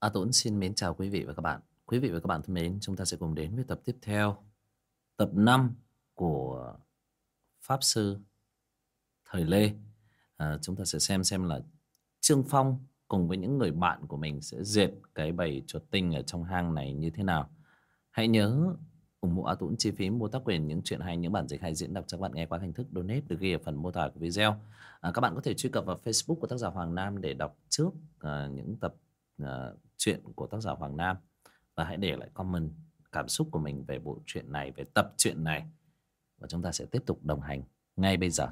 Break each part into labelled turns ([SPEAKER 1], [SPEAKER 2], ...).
[SPEAKER 1] A Tuấn xin mến chào quý vị và các bạn. Quý vị và các bạn thân mến, chúng ta sẽ cùng đến với tập tiếp theo. Tập 5 của Pháp Sư Thời Lê. À, chúng ta sẽ xem xem là Trương Phong cùng với những người bạn của mình sẽ diệt cái bầy chuột tinh ở trong hang này như thế nào. Hãy nhớ ủng hộ A Tuấn chi phí mua tác quyền những chuyện hay, những bản dịch hay diễn đọc cho các bạn nghe qua hình thức donate được ghi ở phần mô tả của video. À, các bạn có thể truy cập vào Facebook của tác giả Hoàng Nam để đọc trước à, những tập uh, chuyện của tác giả Hoàng Nam và hãy để lại comment cảm xúc của mình về bộ truyện này, về tập truyện này và chúng ta sẽ tiếp tục đồng hành ngay bây giờ.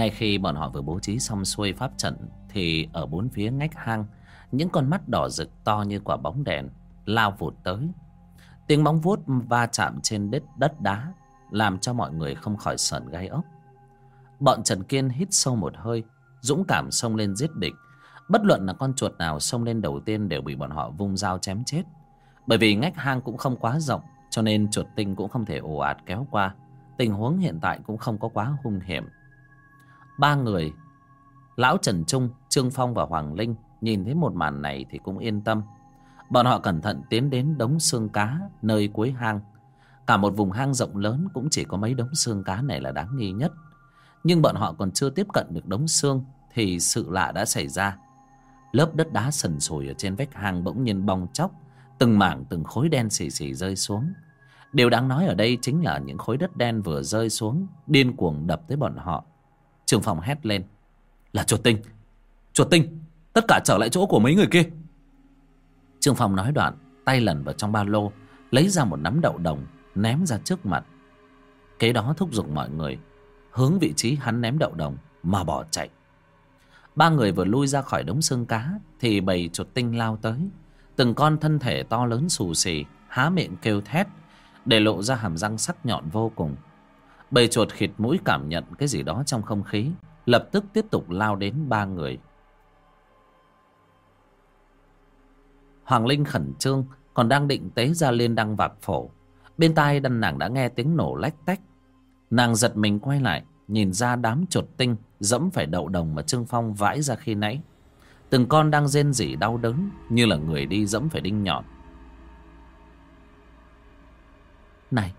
[SPEAKER 1] Ngay khi bọn họ vừa bố trí xong xuôi pháp trận Thì ở bốn phía ngách hang, Những con mắt đỏ rực to như quả bóng đèn Lao vụt tới. Tiếng bóng vuốt va chạm trên đất đất đá Làm cho mọi người không khỏi sợn gai ốc. Bọn Trần Kiên hít sâu một hơi, Dũng cảm xông lên giết địch. Bất luận là con chuột nào xông lên đầu tiên Đều bị bọn họ vung dao chém chết. Bởi vì ngách hang cũng không quá rộng, Cho nên chuột tinh cũng không thể ồ ạt kéo qua. Tình huống hiện tại cũng không có quá hung hiểm. Ba người Lão Trần Trung, Trương Phong và Hoàng Linh Nhìn thấy một màn này thì cũng yên tâm. Bọn họ cẩn thận tiến đến đống xương cá Nơi cuối hang. Cả một vùng hang rộng lớn Cũng chỉ có mấy đống xương cá này là đáng nghi nhất. Nhưng bọn họ còn chưa tiếp cận được đống xương Thì sự lạ đã xảy ra. Lớp đất đá sần sùi ở trên vách hang bỗng nhiên bong chóc Từng mảng từng khối đen xì xì rơi xuống. Điều đáng nói ở đây chính là những khối đất đen vừa rơi xuống Điên cuồng đập tới bọn họ. Trường phòng hét lên. Là chuột tinh. Chuột tinh, Tất cả trở lại chỗ của mấy người kia. Trương Phong nói đoạn, Tay lần vào trong ba lô, Lấy ra một nắm đậu đồng, Ném ra trước mặt. Kế đó thúc giục mọi người, Hướng vị trí hắn ném đậu đồng Mà bỏ chạy. Ba người vừa lui ra khỏi đống xương cá Thì bầy chuột tinh lao tới. Từng con thân thể to lớn xù xì, Há miệng kêu thét, Để lộ ra hàm răng sắc nhọn vô cùng. Bầy chuột khịt mũi cảm nhận cái gì đó trong không khí, Lập tức tiếp tục lao đến ba người. Hoàng Linh khẩn trương, Còn đang định tế ra lên đăng vạc phổ. Bên tai đân nàng đã nghe tiếng nổ lách tách. Nàng giật mình quay lại, Nhìn ra đám chuột tinh Dẫm phải đậu đồng mà Trương Phong vãi ra khi nãy. Từng con đang rên rỉ đau đớn Như là người đi dẫm phải đinh nhọn. Này,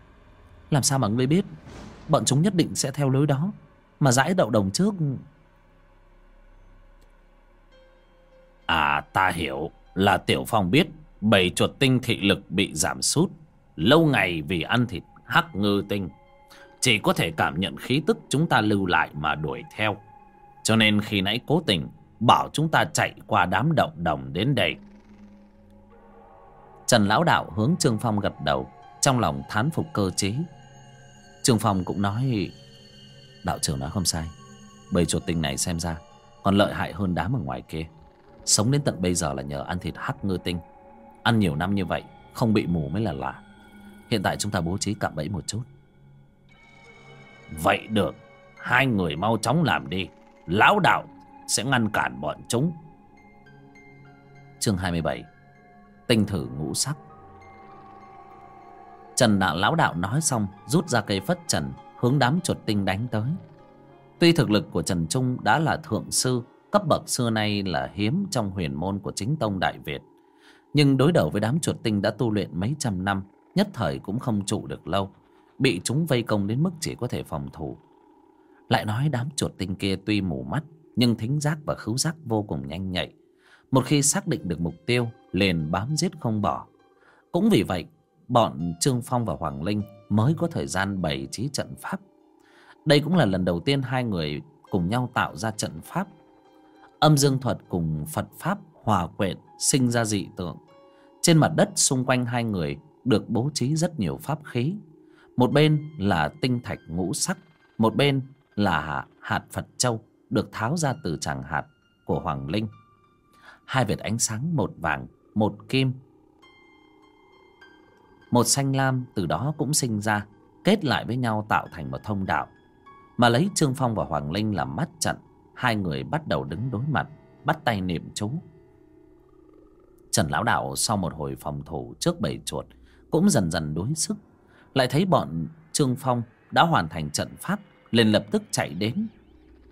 [SPEAKER 1] Làm sao mà ngươi biết? Bọn chúng nhất định sẽ theo lối đó. Mà dãi đậu đồng trước
[SPEAKER 2] À ta hiểu Là Tiểu Phong biết Bầy chuột tinh thị lực bị giảm sút, Lâu ngày vì ăn thịt hắc ngư tinh. Chỉ có thể cảm nhận khí tức chúng ta lưu lại mà đuổi theo. Cho nên khi nãy cố tình Bảo chúng ta chạy qua đám đậu đồng đến đây.
[SPEAKER 1] Trần Lão Đạo hướng Trương Phong gật đầu, Trong lòng thán phục cơ trí. Trương Phong cũng nói, Đạo trưởng nói không sai. Bầy chuột tinh này xem ra Còn lợi hại hơn đám ở ngoài kia. Sống đến tận bây giờ là nhờ ăn thịt hắc ngư tinh. Ăn nhiều năm như vậy, Không bị mù mới là lạ. Hiện tại chúng ta bố trí cạm bẫy một chút.
[SPEAKER 2] Vậy được. Hai người mau chóng làm đi. Lão đạo sẽ ngăn cản bọn chúng.
[SPEAKER 1] Chương 27 Tinh thử ngũ sắc. Trần đạo lão đạo nói xong, Rút ra cây phất trần, Hướng đám chuột tinh đánh tới. Tuy thực lực của Trần Trung đã là thượng sư, Cấp bậc xưa nay là hiếm Trong huyền môn của chính tông Đại Việt, Nhưng đối đầu với đám chuột tinh đã tu luyện mấy trăm năm, Nhất thời cũng không trụ được lâu, Bị chúng vây công đến mức chỉ có thể phòng thủ. Lại nói đám chuột tinh kia tuy mù mắt, Nhưng thính giác và khứu giác vô cùng nhanh nhạy. Một khi xác định được mục tiêu, Liền bám giết không bỏ. Cũng vì vậy bọn Trương Phong và Hoàng Linh mới có thời gian bày trí trận pháp. Đây cũng là lần đầu tiên hai người cùng nhau tạo ra trận pháp. Âm dương thuật cùng Phật Pháp hòa quyện sinh ra dị tượng. Trên mặt đất xung quanh hai người được bố trí rất nhiều pháp khí. Một bên là tinh thạch ngũ sắc, một bên là hạt Phật Châu được tháo ra từ tràng hạt của Hoàng Linh. Hai vệt ánh sáng một vàng, một kim một xanh lam từ đó cũng sinh ra, kết lại với nhau tạo thành một thông đạo. Mà lấy trương phong và hoàng linh làm mắt trận, hai người bắt đầu đứng đối mặt, bắt tay niệm chú. Trần lão đạo sau một hồi phòng thủ trước bầy chuột, cũng dần dần đuối sức. Lại thấy bọn trương phong đã hoàn thành trận pháp, liền lập tức chạy đến.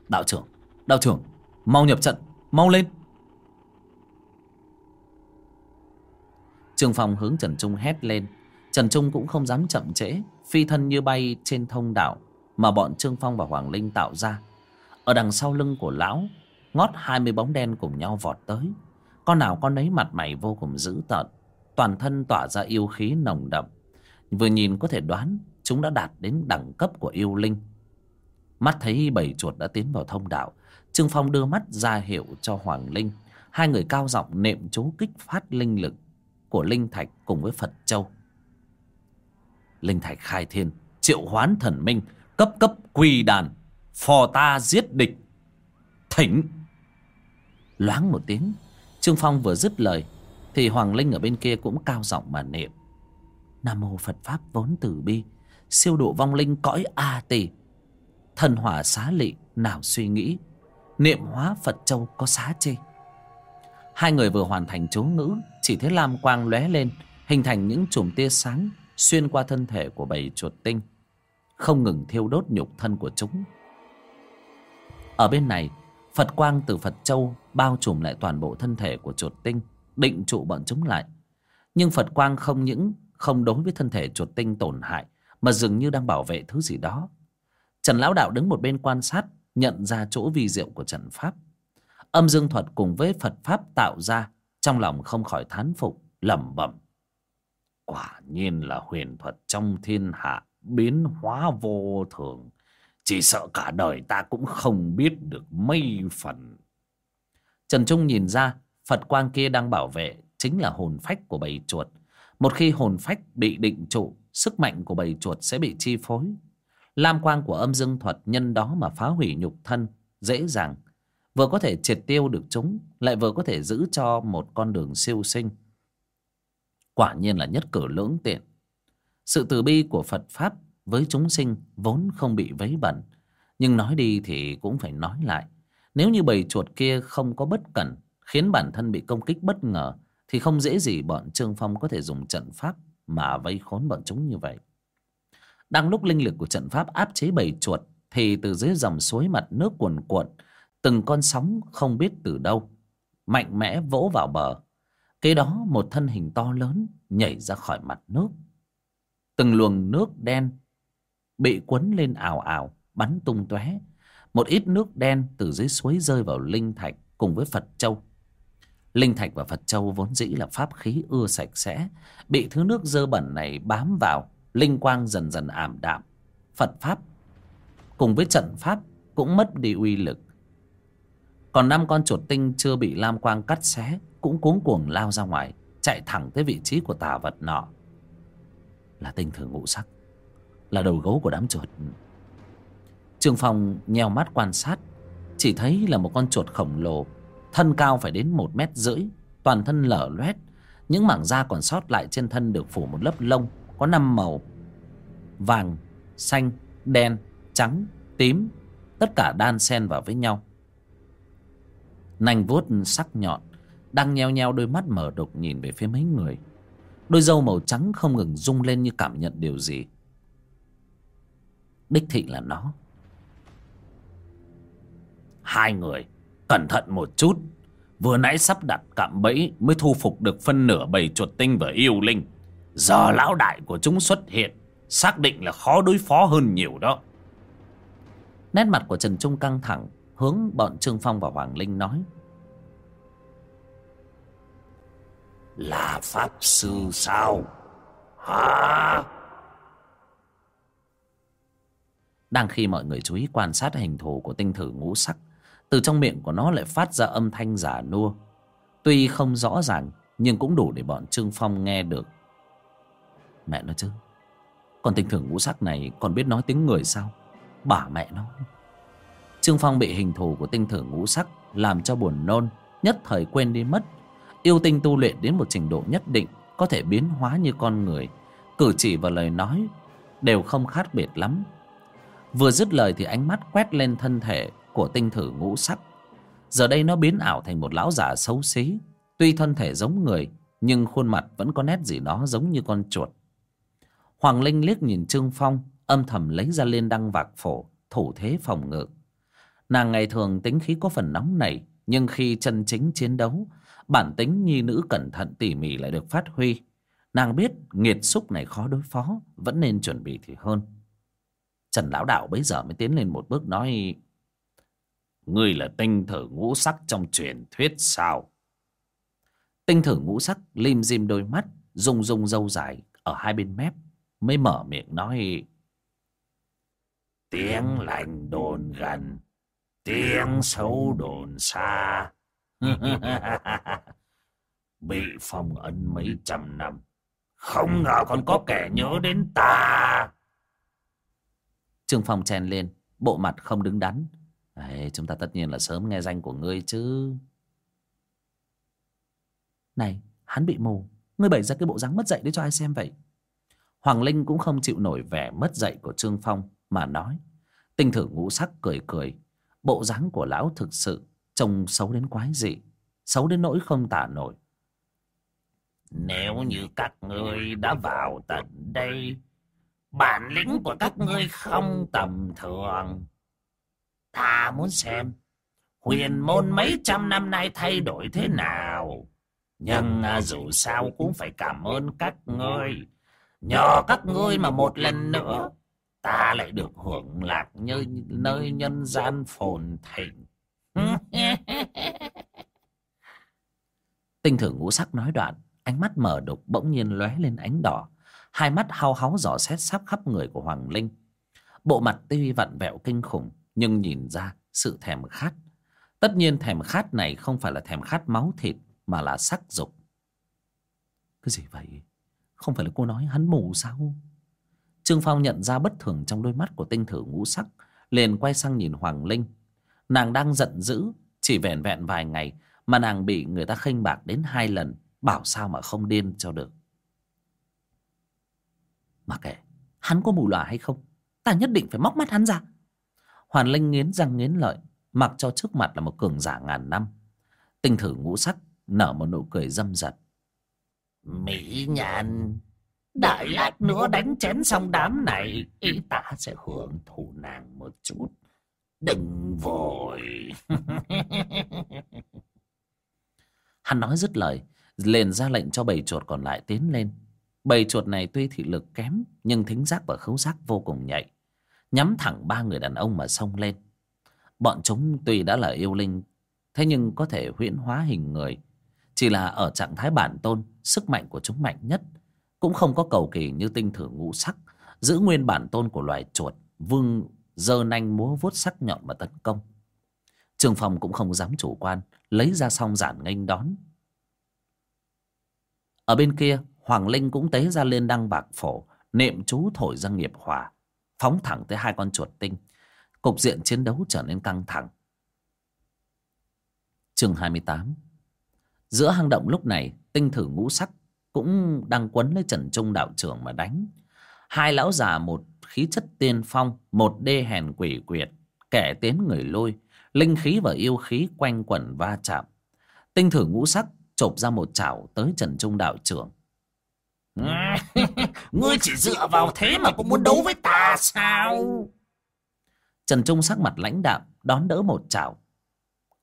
[SPEAKER 1] Đạo trưởng đạo trưởng, mau nhập trận, mau lên. Trương phong hướng trần trung hét lên trần trung cũng không dám chậm trễ, phi thân như bay trên thông đạo mà bọn trương phong và hoàng linh tạo ra. Ở đằng sau lưng của lão, ngót hai mươi bóng đen cùng nhau vọt tới. Con nào con nấy mặt mày vô cùng dữ tợn, toàn thân tỏa ra yêu khí nồng đậm. Vừa nhìn có thể đoán chúng đã đạt đến đẳng cấp của yêu linh. Mắt thấy bầy chuột đã tiến vào thông đạo, trương phong đưa mắt ra hiệu cho hoàng linh. Hai người cao giọng nệm chú kích phát linh lực của linh thạch cùng với phật châu linh thạch khai thiên, triệu hoán thần minh, cấp cấp quỳ đàn, phò ta giết địch. Thỉnh! Loáng một tiếng, trương phong vừa dứt lời, thì hoàng linh ở bên kia cũng cao giọng mà niệm. Nam mô phật pháp vốn từ bi, siêu độ vong linh cõi a tỳ. Thần hỏa xá lị, nào suy nghĩ, niệm hóa phật châu có xá chê. Hai người vừa hoàn thành chú ngữ, chỉ thấy lam quang lóe lên, hình thành những chùm tia sáng xuyên qua thân thể của bầy chuột tinh, không ngừng thiêu đốt nhục thân của chúng. Ở bên này, phật quang từ phật châu bao trùm lại toàn bộ thân thể của chuột tinh, định trụ bọn chúng lại. Nhưng phật quang không những không đối với thân thể chuột tinh tổn hại, mà dường như đang bảo vệ thứ gì đó. Trần lão đạo đứng một bên quan sát, nhận ra chỗ vi diệu của trận pháp. Âm dương thuật cùng với phật pháp tạo ra, trong lòng không khỏi thán phục, lẩm bẩm quả nhiên là huyền thuật trong thiên hạ biến hóa vô thường. Chỉ sợ cả đời ta cũng không biết được mấy phần. Trần trung nhìn ra, phật quang kia đang bảo vệ chính là hồn phách của bầy chuột. Một khi hồn phách bị định trụ, sức mạnh của bầy chuột sẽ bị chi phối. Lam quang của âm dương thuật nhân đó mà phá hủy nhục thân, dễ dàng. Vừa có thể triệt tiêu được chúng, lại vừa có thể giữ cho một con đường siêu sinh quả nhiên là nhất cử lưỡng tiện. Sự từ bi của phật pháp với chúng sinh vốn không bị vấy bẩn. Nhưng nói đi thì cũng phải nói lại. Nếu như bầy chuột kia không có bất cẩn, khiến bản thân bị công kích bất ngờ, thì không dễ gì bọn trương phong có thể dùng trận pháp mà vây khốn bọn chúng như vậy. Đang lúc linh lực của trận pháp áp chế bầy chuột, thì từ dưới dòng suối mặt nước cuồn cuộn, từng con sóng không biết từ đâu, mạnh mẽ vỗ vào bờ kế đó một thân hình to lớn nhảy ra khỏi mặt nước. Từng luồng nước đen bị quấn lên ào ào, bắn tung tóe. Một ít nước đen từ dưới suối rơi vào linh thạch cùng với phật châu. Linh thạch và phật châu vốn dĩ là pháp khí ưa sạch sẽ, bị thứ nước dơ bẩn này bám vào, linh quang dần dần ảm đạm. Phật pháp cùng với trận pháp cũng mất đi uy lực. Còn năm con chuột tinh chưa bị lam quang cắt xé cũng cuống cuồng lao ra ngoài, chạy thẳng tới vị trí của tà vật nọ. Là tinh thường ngũ sắc, là đầu gấu của đám chuột. Trương phong nheo mắt quan sát, chỉ thấy là một con chuột khổng lồ, thân cao phải đến một mét rưỡi, toàn thân lở loét, những mảng da còn sót lại trên thân được phủ một lớp lông có năm màu vàng, xanh, đen, trắng, tím, tất cả đan xen vào với nhau. Nanh vuốt sắc nhọn đang nheo nheo đôi mắt mở đục nhìn về phía mấy người. Đôi dâu màu trắng không ngừng rung lên như cảm nhận điều gì. Đích thị là nó. Hai người, cẩn thận một chút. Vừa nãy sắp đặt cạm bẫy mới thu phục được phân nửa bầy chuột tinh và yêu linh. Giờ lão đại của chúng xuất hiện, xác định là khó đối phó hơn nhiều đó. Nét mặt của trần trung căng thẳng, hướng bọn trương phong và hoàng linh nói. Là pháp sư sao? Hả đang khi mọi người chú ý quan sát hình thù của tinh thử ngũ sắc, từ trong miệng của nó lại phát ra âm thanh giả nua. Tuy không rõ ràng, nhưng cũng đủ để bọn trương phong nghe được. Mẹ nó chứ còn tinh thử ngũ sắc này còn biết nói tiếng người sao? Bả mẹ nó. Trương phong bị hình thù của tinh thử ngũ sắc làm cho buồn nôn, nhất thời quên đi mất yêu tinh tu luyện đến một trình độ nhất định, có thể biến hóa như con người. Cử chỉ và lời nói Đều không khác biệt lắm. Vừa dứt lời thì ánh mắt quét lên thân thể Của tinh thử ngũ sắc. Giờ đây nó biến ảo thành một lão già xấu xí. Tuy thân thể giống người, Nhưng khuôn mặt vẫn có nét gì đó giống như con chuột. Hoàng Linh liếc nhìn Trương Phong, Âm thầm lấy ra liên đăng vạc phổ, Thủ thế phòng ngự. Nàng ngày thường tính khí có phần nóng nảy, Nhưng khi chân chính chiến đấu Bản tính nhi nữ cẩn thận tỉ mỉ lại được phát huy. Nàng biết nghiệt xúc này khó đối phó, Vẫn nên chuẩn bị thì hơn. Trần Lão Đạo bấy giờ mới tiến lên một bước nói, Ngươi là tinh thử ngũ sắc trong truyền thuyết sao? Tinh thử ngũ sắc lim dim đôi mắt, Rung rung râu dài ở hai bên mép, Mới mở miệng nói,
[SPEAKER 2] Tiếng lành đồn gần, Tiếng xấu đồn xa. Bị phong ấn mấy trăm năm Không ngờ còn có kẻ nhớ đến ta.
[SPEAKER 1] Trương Phong chen lên Bộ mặt không đứng đắn. Đấy, Chúng ta tất nhiên là sớm nghe danh của ngươi chứ. Này hắn bị mù. Ngươi bày ra cái bộ dáng mất dạy để cho ai xem vậy? Hoàng Linh cũng không chịu nổi vẻ mất dạy của Trương Phong Mà nói. Tinh thử ngũ sắc cười cười. Bộ dáng của lão thực sự Trông xấu đến quái dị Xấu đến nỗi không tả nổi.
[SPEAKER 2] Nếu như các ngươi đã vào tận đây Bản lĩnh của các ngươi không tầm thường. Ta muốn xem Huyền môn mấy trăm năm nay thay đổi thế nào? Nhưng à, dù sao cũng phải cảm ơn các ngươi. Nhờ các ngươi mà một lần nữa Ta lại được hưởng lạc như nơi nhân gian phồn thịnh
[SPEAKER 1] Tinh thử ngũ sắc nói đoạn, Ánh mắt mở đục bỗng nhiên lóe lên ánh đỏ. Hai mắt hao háo dò xét sắp khắp người của Hoàng Linh. Bộ mặt tuy vặn vẹo kinh khủng, Nhưng nhìn ra sự thèm khát. Tất nhiên thèm khát này không phải là thèm khát máu thịt, Mà là sắc dục. Cái gì vậy? Không phải là cô nói hắn mù sao? Trương Phong nhận ra bất thường trong đôi mắt của tinh thử ngũ sắc, liền quay sang nhìn Hoàng Linh. Nàng đang giận dữ, Chỉ vẹn vẹn vài ngày Mà nàng bị người ta khinh bạc đến hai lần, Bảo sao mà không điên cho được. Mà kệ, Hắn có mù lòa hay không? Ta nhất định phải móc mắt hắn ra. Hoàn Linh nghiến răng nghiến lợi, Mặc cho trước mặt là một cường giả ngàn năm. Tinh thử ngũ sắc, Nở một nụ cười dâm dật.
[SPEAKER 2] Mỹ nhàn Đợi lát nữa đánh chén xong đám này Y ta sẽ hưởng thụ nàng một chút. Đừng vội.
[SPEAKER 1] Hắn nói dứt lời, liền ra lệnh cho bầy chuột còn lại tiến lên. Bầy chuột này tuy thị lực kém, nhưng thính giác và khứu giác vô cùng nhạy. Nhắm thẳng ba người đàn ông mà xông lên. Bọn chúng tuy đã là yêu linh, thế nhưng có thể huyễn hóa hình người. Chỉ là ở trạng thái bản tôn, sức mạnh của chúng mạnh nhất. Cũng không có cầu kỳ như tinh thử ngũ sắc, giữ nguyên bản tôn của loài chuột, vương giơ nanh múa vuốt sắc nhọn mà tấn công. Trương phong cũng không dám chủ quan, lấy ra song giản nghênh đón. Ở bên kia, hoàng linh cũng tế ra lên đăng bạc phổ, niệm chú thổi ra nghiệp hỏa, phóng thẳng tới hai con chuột tinh. Cục diện chiến đấu trở nên căng thẳng. Chương hai mươi tám. Giữa hang động lúc này, tinh thử ngũ sắc cũng đang quấn lấy trần trung đạo trưởng mà đánh. Hai lão già một khí chất tiên phong một đê hèn quỷ quyệt kẻ tiến người lôi linh khí và yêu khí quanh quẩn va chạm. Tinh thử ngũ sắc chộp ra một chảo tới trần trung đạo trưởng.
[SPEAKER 2] Ngươi chỉ dựa vào thế mà cũng muốn đấu với ta sao?
[SPEAKER 1] Trần trung sắc mặt lãnh đạm đón đỡ một chảo.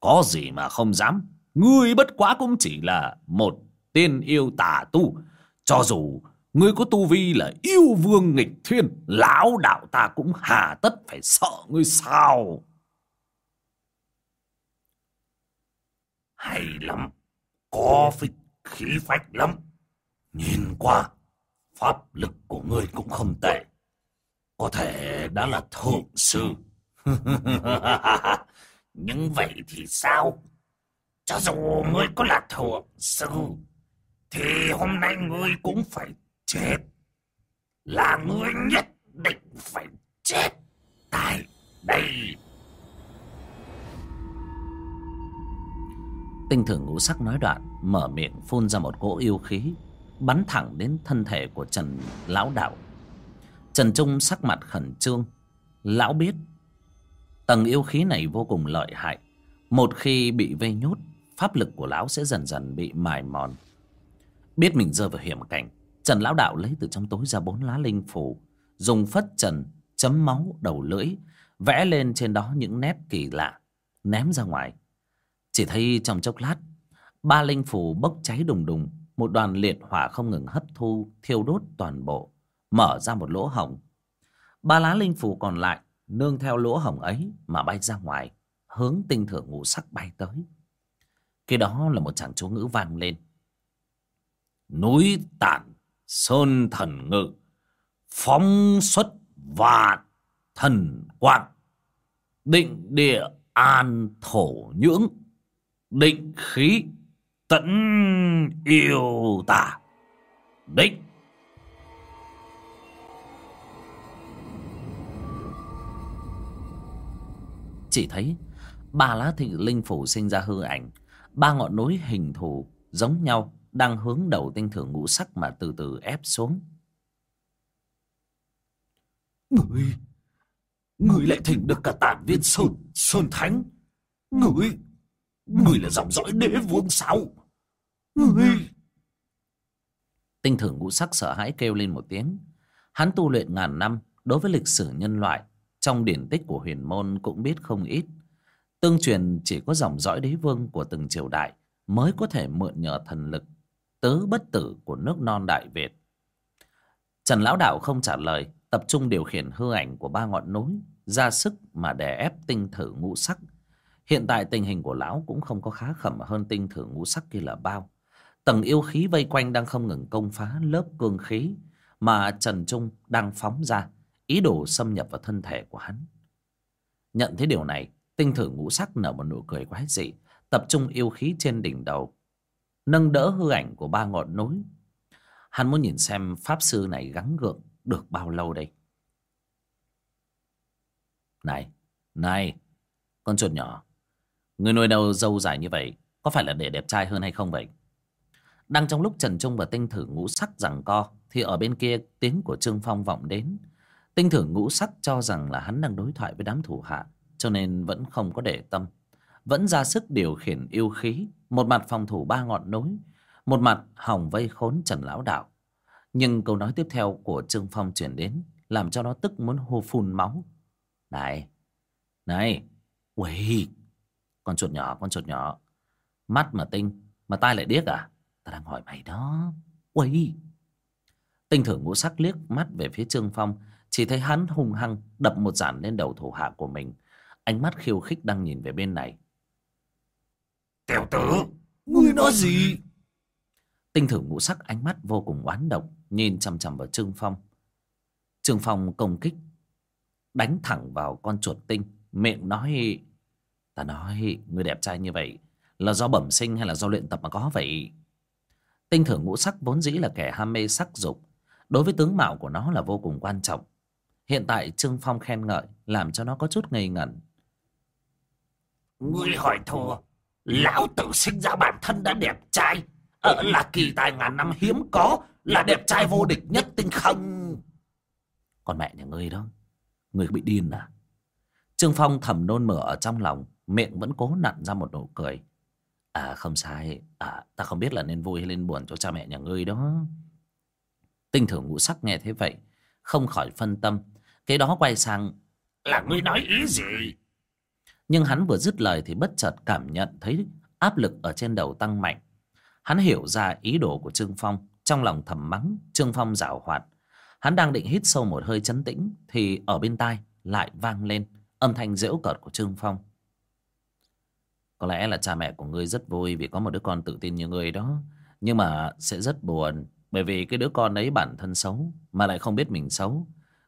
[SPEAKER 1] Có gì mà không dám? Ngươi bất quá cũng chỉ là một tiên yêu tà tu. Cho dù ngươi có tu vi là yêu vương nghịch thiên, lão đạo ta cũng hà tất phải sợ ngươi sao?
[SPEAKER 2] Hay lắm, có phích khí phách lắm. Nhìn qua, pháp lực của ngươi cũng không tệ. Có thể đã là thượng sư. Nhưng vậy thì sao? Cho dù ngươi có là thượng sư, thì hôm nay ngươi cũng phải chết. Là ngươi nhất định phải chết tại đây.
[SPEAKER 1] Tinh thường ngũ sắc nói đoạn, mở miệng phun ra một cỗ yêu khí, bắn thẳng đến thân thể của trần lão đạo. Trần trung sắc mặt khẩn trương. Lão biết, tầng yêu khí này vô cùng lợi hại. Một khi bị vây nhốt, pháp lực của lão sẽ dần dần bị mài mòn. Biết mình rơi vào hiểm cảnh trần lão đạo lấy từ trong tối ra bốn lá linh phủ, dùng phất trần, chấm máu, đầu lưỡi, vẽ lên trên đó những nét kỳ lạ, ném ra ngoài. Chỉ thấy trong chốc lát, ba linh phủ bốc cháy đùng đùng, một đoàn liệt hỏa không ngừng hấp thu, thiêu đốt toàn bộ, mở ra một lỗ hổng. Ba lá linh phủ còn lại nương theo lỗ hổng ấy mà bay ra ngoài, hướng tinh thượng ngũ sắc bay tới. Khi đó là một chàng chú ngữ vang lên.
[SPEAKER 2] Núi tản sơn thần ngự, phóng xuất vạn thần quang, định địa an thổ nhưỡng, định khí tẫn yêu tả định.
[SPEAKER 1] Chỉ thấy ba lá thị linh phủ sinh ra hư ảnh, ba ngọn núi hình thù giống nhau đang hướng đầu tinh thượng ngũ sắc mà từ từ ép xuống.
[SPEAKER 2] Người người lại thỉnh được cả tản viên sơn sơn thánh. Người người là dòng dõi đế vương sao? Người.
[SPEAKER 1] Tinh thượng ngũ sắc sợ hãi kêu lên một tiếng. Hắn tu luyện ngàn năm đối với lịch sử nhân loại trong điển tích của huyền môn cũng biết không ít. Tương truyền chỉ có dòng dõi đế vương của từng triều đại mới có thể mượn nhờ thần lực tứ bất tử của nước non đại việt. Trần lão đạo không trả lời, tập trung điều khiển hư ảnh của ba ngọn núi, ra sức mà đè ép tinh thử ngũ sắc. Hiện tại tình hình của lão cũng không có khá khẩm hơn tinh thử ngũ sắc kia là bao. Tầng yêu khí vây quanh đang không ngừng công phá lớp cương khí mà trần trung đang phóng ra, ý đồ xâm nhập vào thân thể của hắn. Nhận thấy điều này, tinh thử ngũ sắc nở một nụ cười quái dị, tập trung yêu khí trên đỉnh đầu nâng đỡ hư ảnh của ba ngọn núi. Hắn muốn nhìn xem pháp sư này gắng gượng được bao lâu đây. Này này, con chuột nhỏ, người nuôi đầu dâu dài như vậy có phải là để đẹp trai hơn hay không vậy? Đang trong lúc trần trung và tinh thử ngũ sắc rằng co, thì ở bên kia tiếng của trương phong vọng đến. Tinh thử ngũ sắc cho rằng là hắn đang đối thoại với đám thủ hạ, cho nên vẫn không có để tâm. Vẫn ra sức điều khiển yêu khí một mặt phòng thủ ba ngọn núi, một mặt hòng vây khốn trần lão đạo. Nhưng câu nói tiếp theo của trương phong chuyển đến làm cho nó tức muốn hô phun máu. Này này, uầy, con chuột nhỏ, con chuột nhỏ. Mắt mà tinh, mà tai lại điếc à? Ta đang hỏi mày đó. Uầy. Tinh thử ngũ sắc liếc mắt về phía trương phong, chỉ thấy hắn hung hăng đập một giản lên đầu thủ hạ của mình. Ánh mắt khiêu khích đang nhìn về bên này
[SPEAKER 2] tiểu tử ngươi nói gì?
[SPEAKER 1] Tinh thử ngũ sắc ánh mắt vô cùng oán độc nhìn chằm chằm vào trương phong. Trương phong công kích đánh thẳng vào con chuột tinh. Miệng nói ta nói người đẹp trai như vậy là do bẩm sinh hay là do luyện tập mà có vậy? Tinh thử ngũ sắc vốn dĩ là kẻ ham mê sắc dục đối với tướng mạo của nó là vô cùng quan trọng. Hiện tại trương phong khen ngợi làm cho nó có chút ngây ngẩn.
[SPEAKER 2] Ngươi hỏi thua lão tử sinh ra bản thân đã đẹp trai. Ở là kỳ tài ngàn năm hiếm có, là đẹp trai vô địch nhất tinh không.
[SPEAKER 1] Còn mẹ nhà ngươi đó, ngươi bị điên à? Trương phong thầm nôn mửa ở trong lòng, miệng vẫn cố nặn ra một nụ cười. À không sai. À ta không biết là nên vui hay nên buồn cho cha mẹ nhà ngươi đó. Tinh thử ngũ sắc nghe thế vậy, không khỏi phân tâm. Cái đó quay sang,
[SPEAKER 2] là ngươi nói ý gì?
[SPEAKER 1] Nhưng hắn vừa dứt lời thì bất chợt cảm nhận thấy áp lực ở trên đầu tăng mạnh. Hắn hiểu ra ý đồ của trương phong, trong lòng thầm mắng, trương phong giảo hoạt. Hắn đang định hít sâu một hơi chấn tĩnh thì ở bên tai lại vang lên âm thanh dễu cợt của trương phong. Có lẽ là cha mẹ của ngươi rất vui vì có một đứa con tự tin như ngươi đó. Nhưng mà sẽ rất buồn, bởi vì cái đứa con ấy bản thân xấu mà lại không biết mình xấu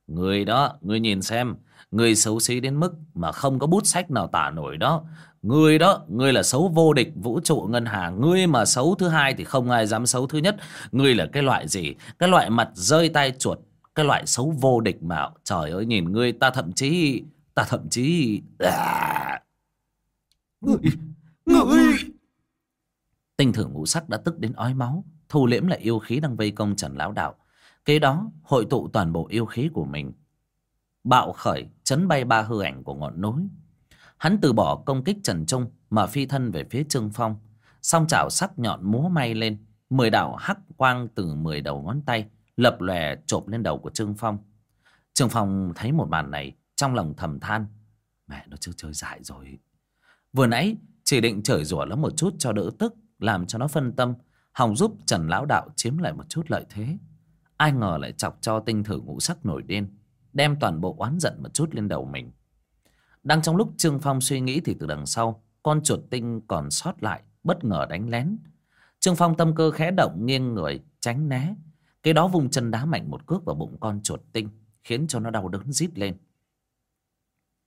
[SPEAKER 1] người đó người nhìn xem người xấu xí đến mức mà không có bút sách nào tả nổi đó. Người đó người là xấu vô địch vũ trụ ngân hàng người mà xấu thứ hai thì không ai dám xấu thứ nhất. Người là cái loại gì? Cái loại mặt rơi tay chuột cái loại xấu vô địch mà trời ơi nhìn ngươi ta thậm chí ta thậm chí à...
[SPEAKER 2] người người.
[SPEAKER 1] Tinh thử ngũ sắc đã tức đến ói máu thu liễm lại yêu khí đang vây công trần lão đạo kế đó, hội tụ toàn bộ yêu khí của mình. Bạo khởi, chấn bay ba hư ảnh của ngọn núi. Hắn từ bỏ công kích trần trung mà phi thân về phía trương phong, song chảo sắc nhọn múa may lên, mười đạo hắc quang từ mười đầu ngón tay lập lòe chộp lên đầu của trương phong. Trương phong thấy một màn này, trong lòng thầm than, mẹ, nó chưa chơi dại rồi. Vừa nãy, chỉ định chửi rủa nó một chút cho đỡ tức, làm cho nó phân tâm, hòng giúp trần lão đạo chiếm lại một chút lợi thế ai ngờ lại chọc cho tinh thử ngũ sắc nổi điên, đem toàn bộ oán giận một chút lên đầu mình. Đang trong lúc trương phong suy nghĩ thì từ đằng sau, con chuột tinh còn sót lại, bất ngờ đánh lén. Trương phong tâm cơ khẽ động, nghiêng người, tránh né. Cái đó vùng chân đá mạnh một cước vào bụng con chuột tinh, khiến cho nó đau đớn rít lên.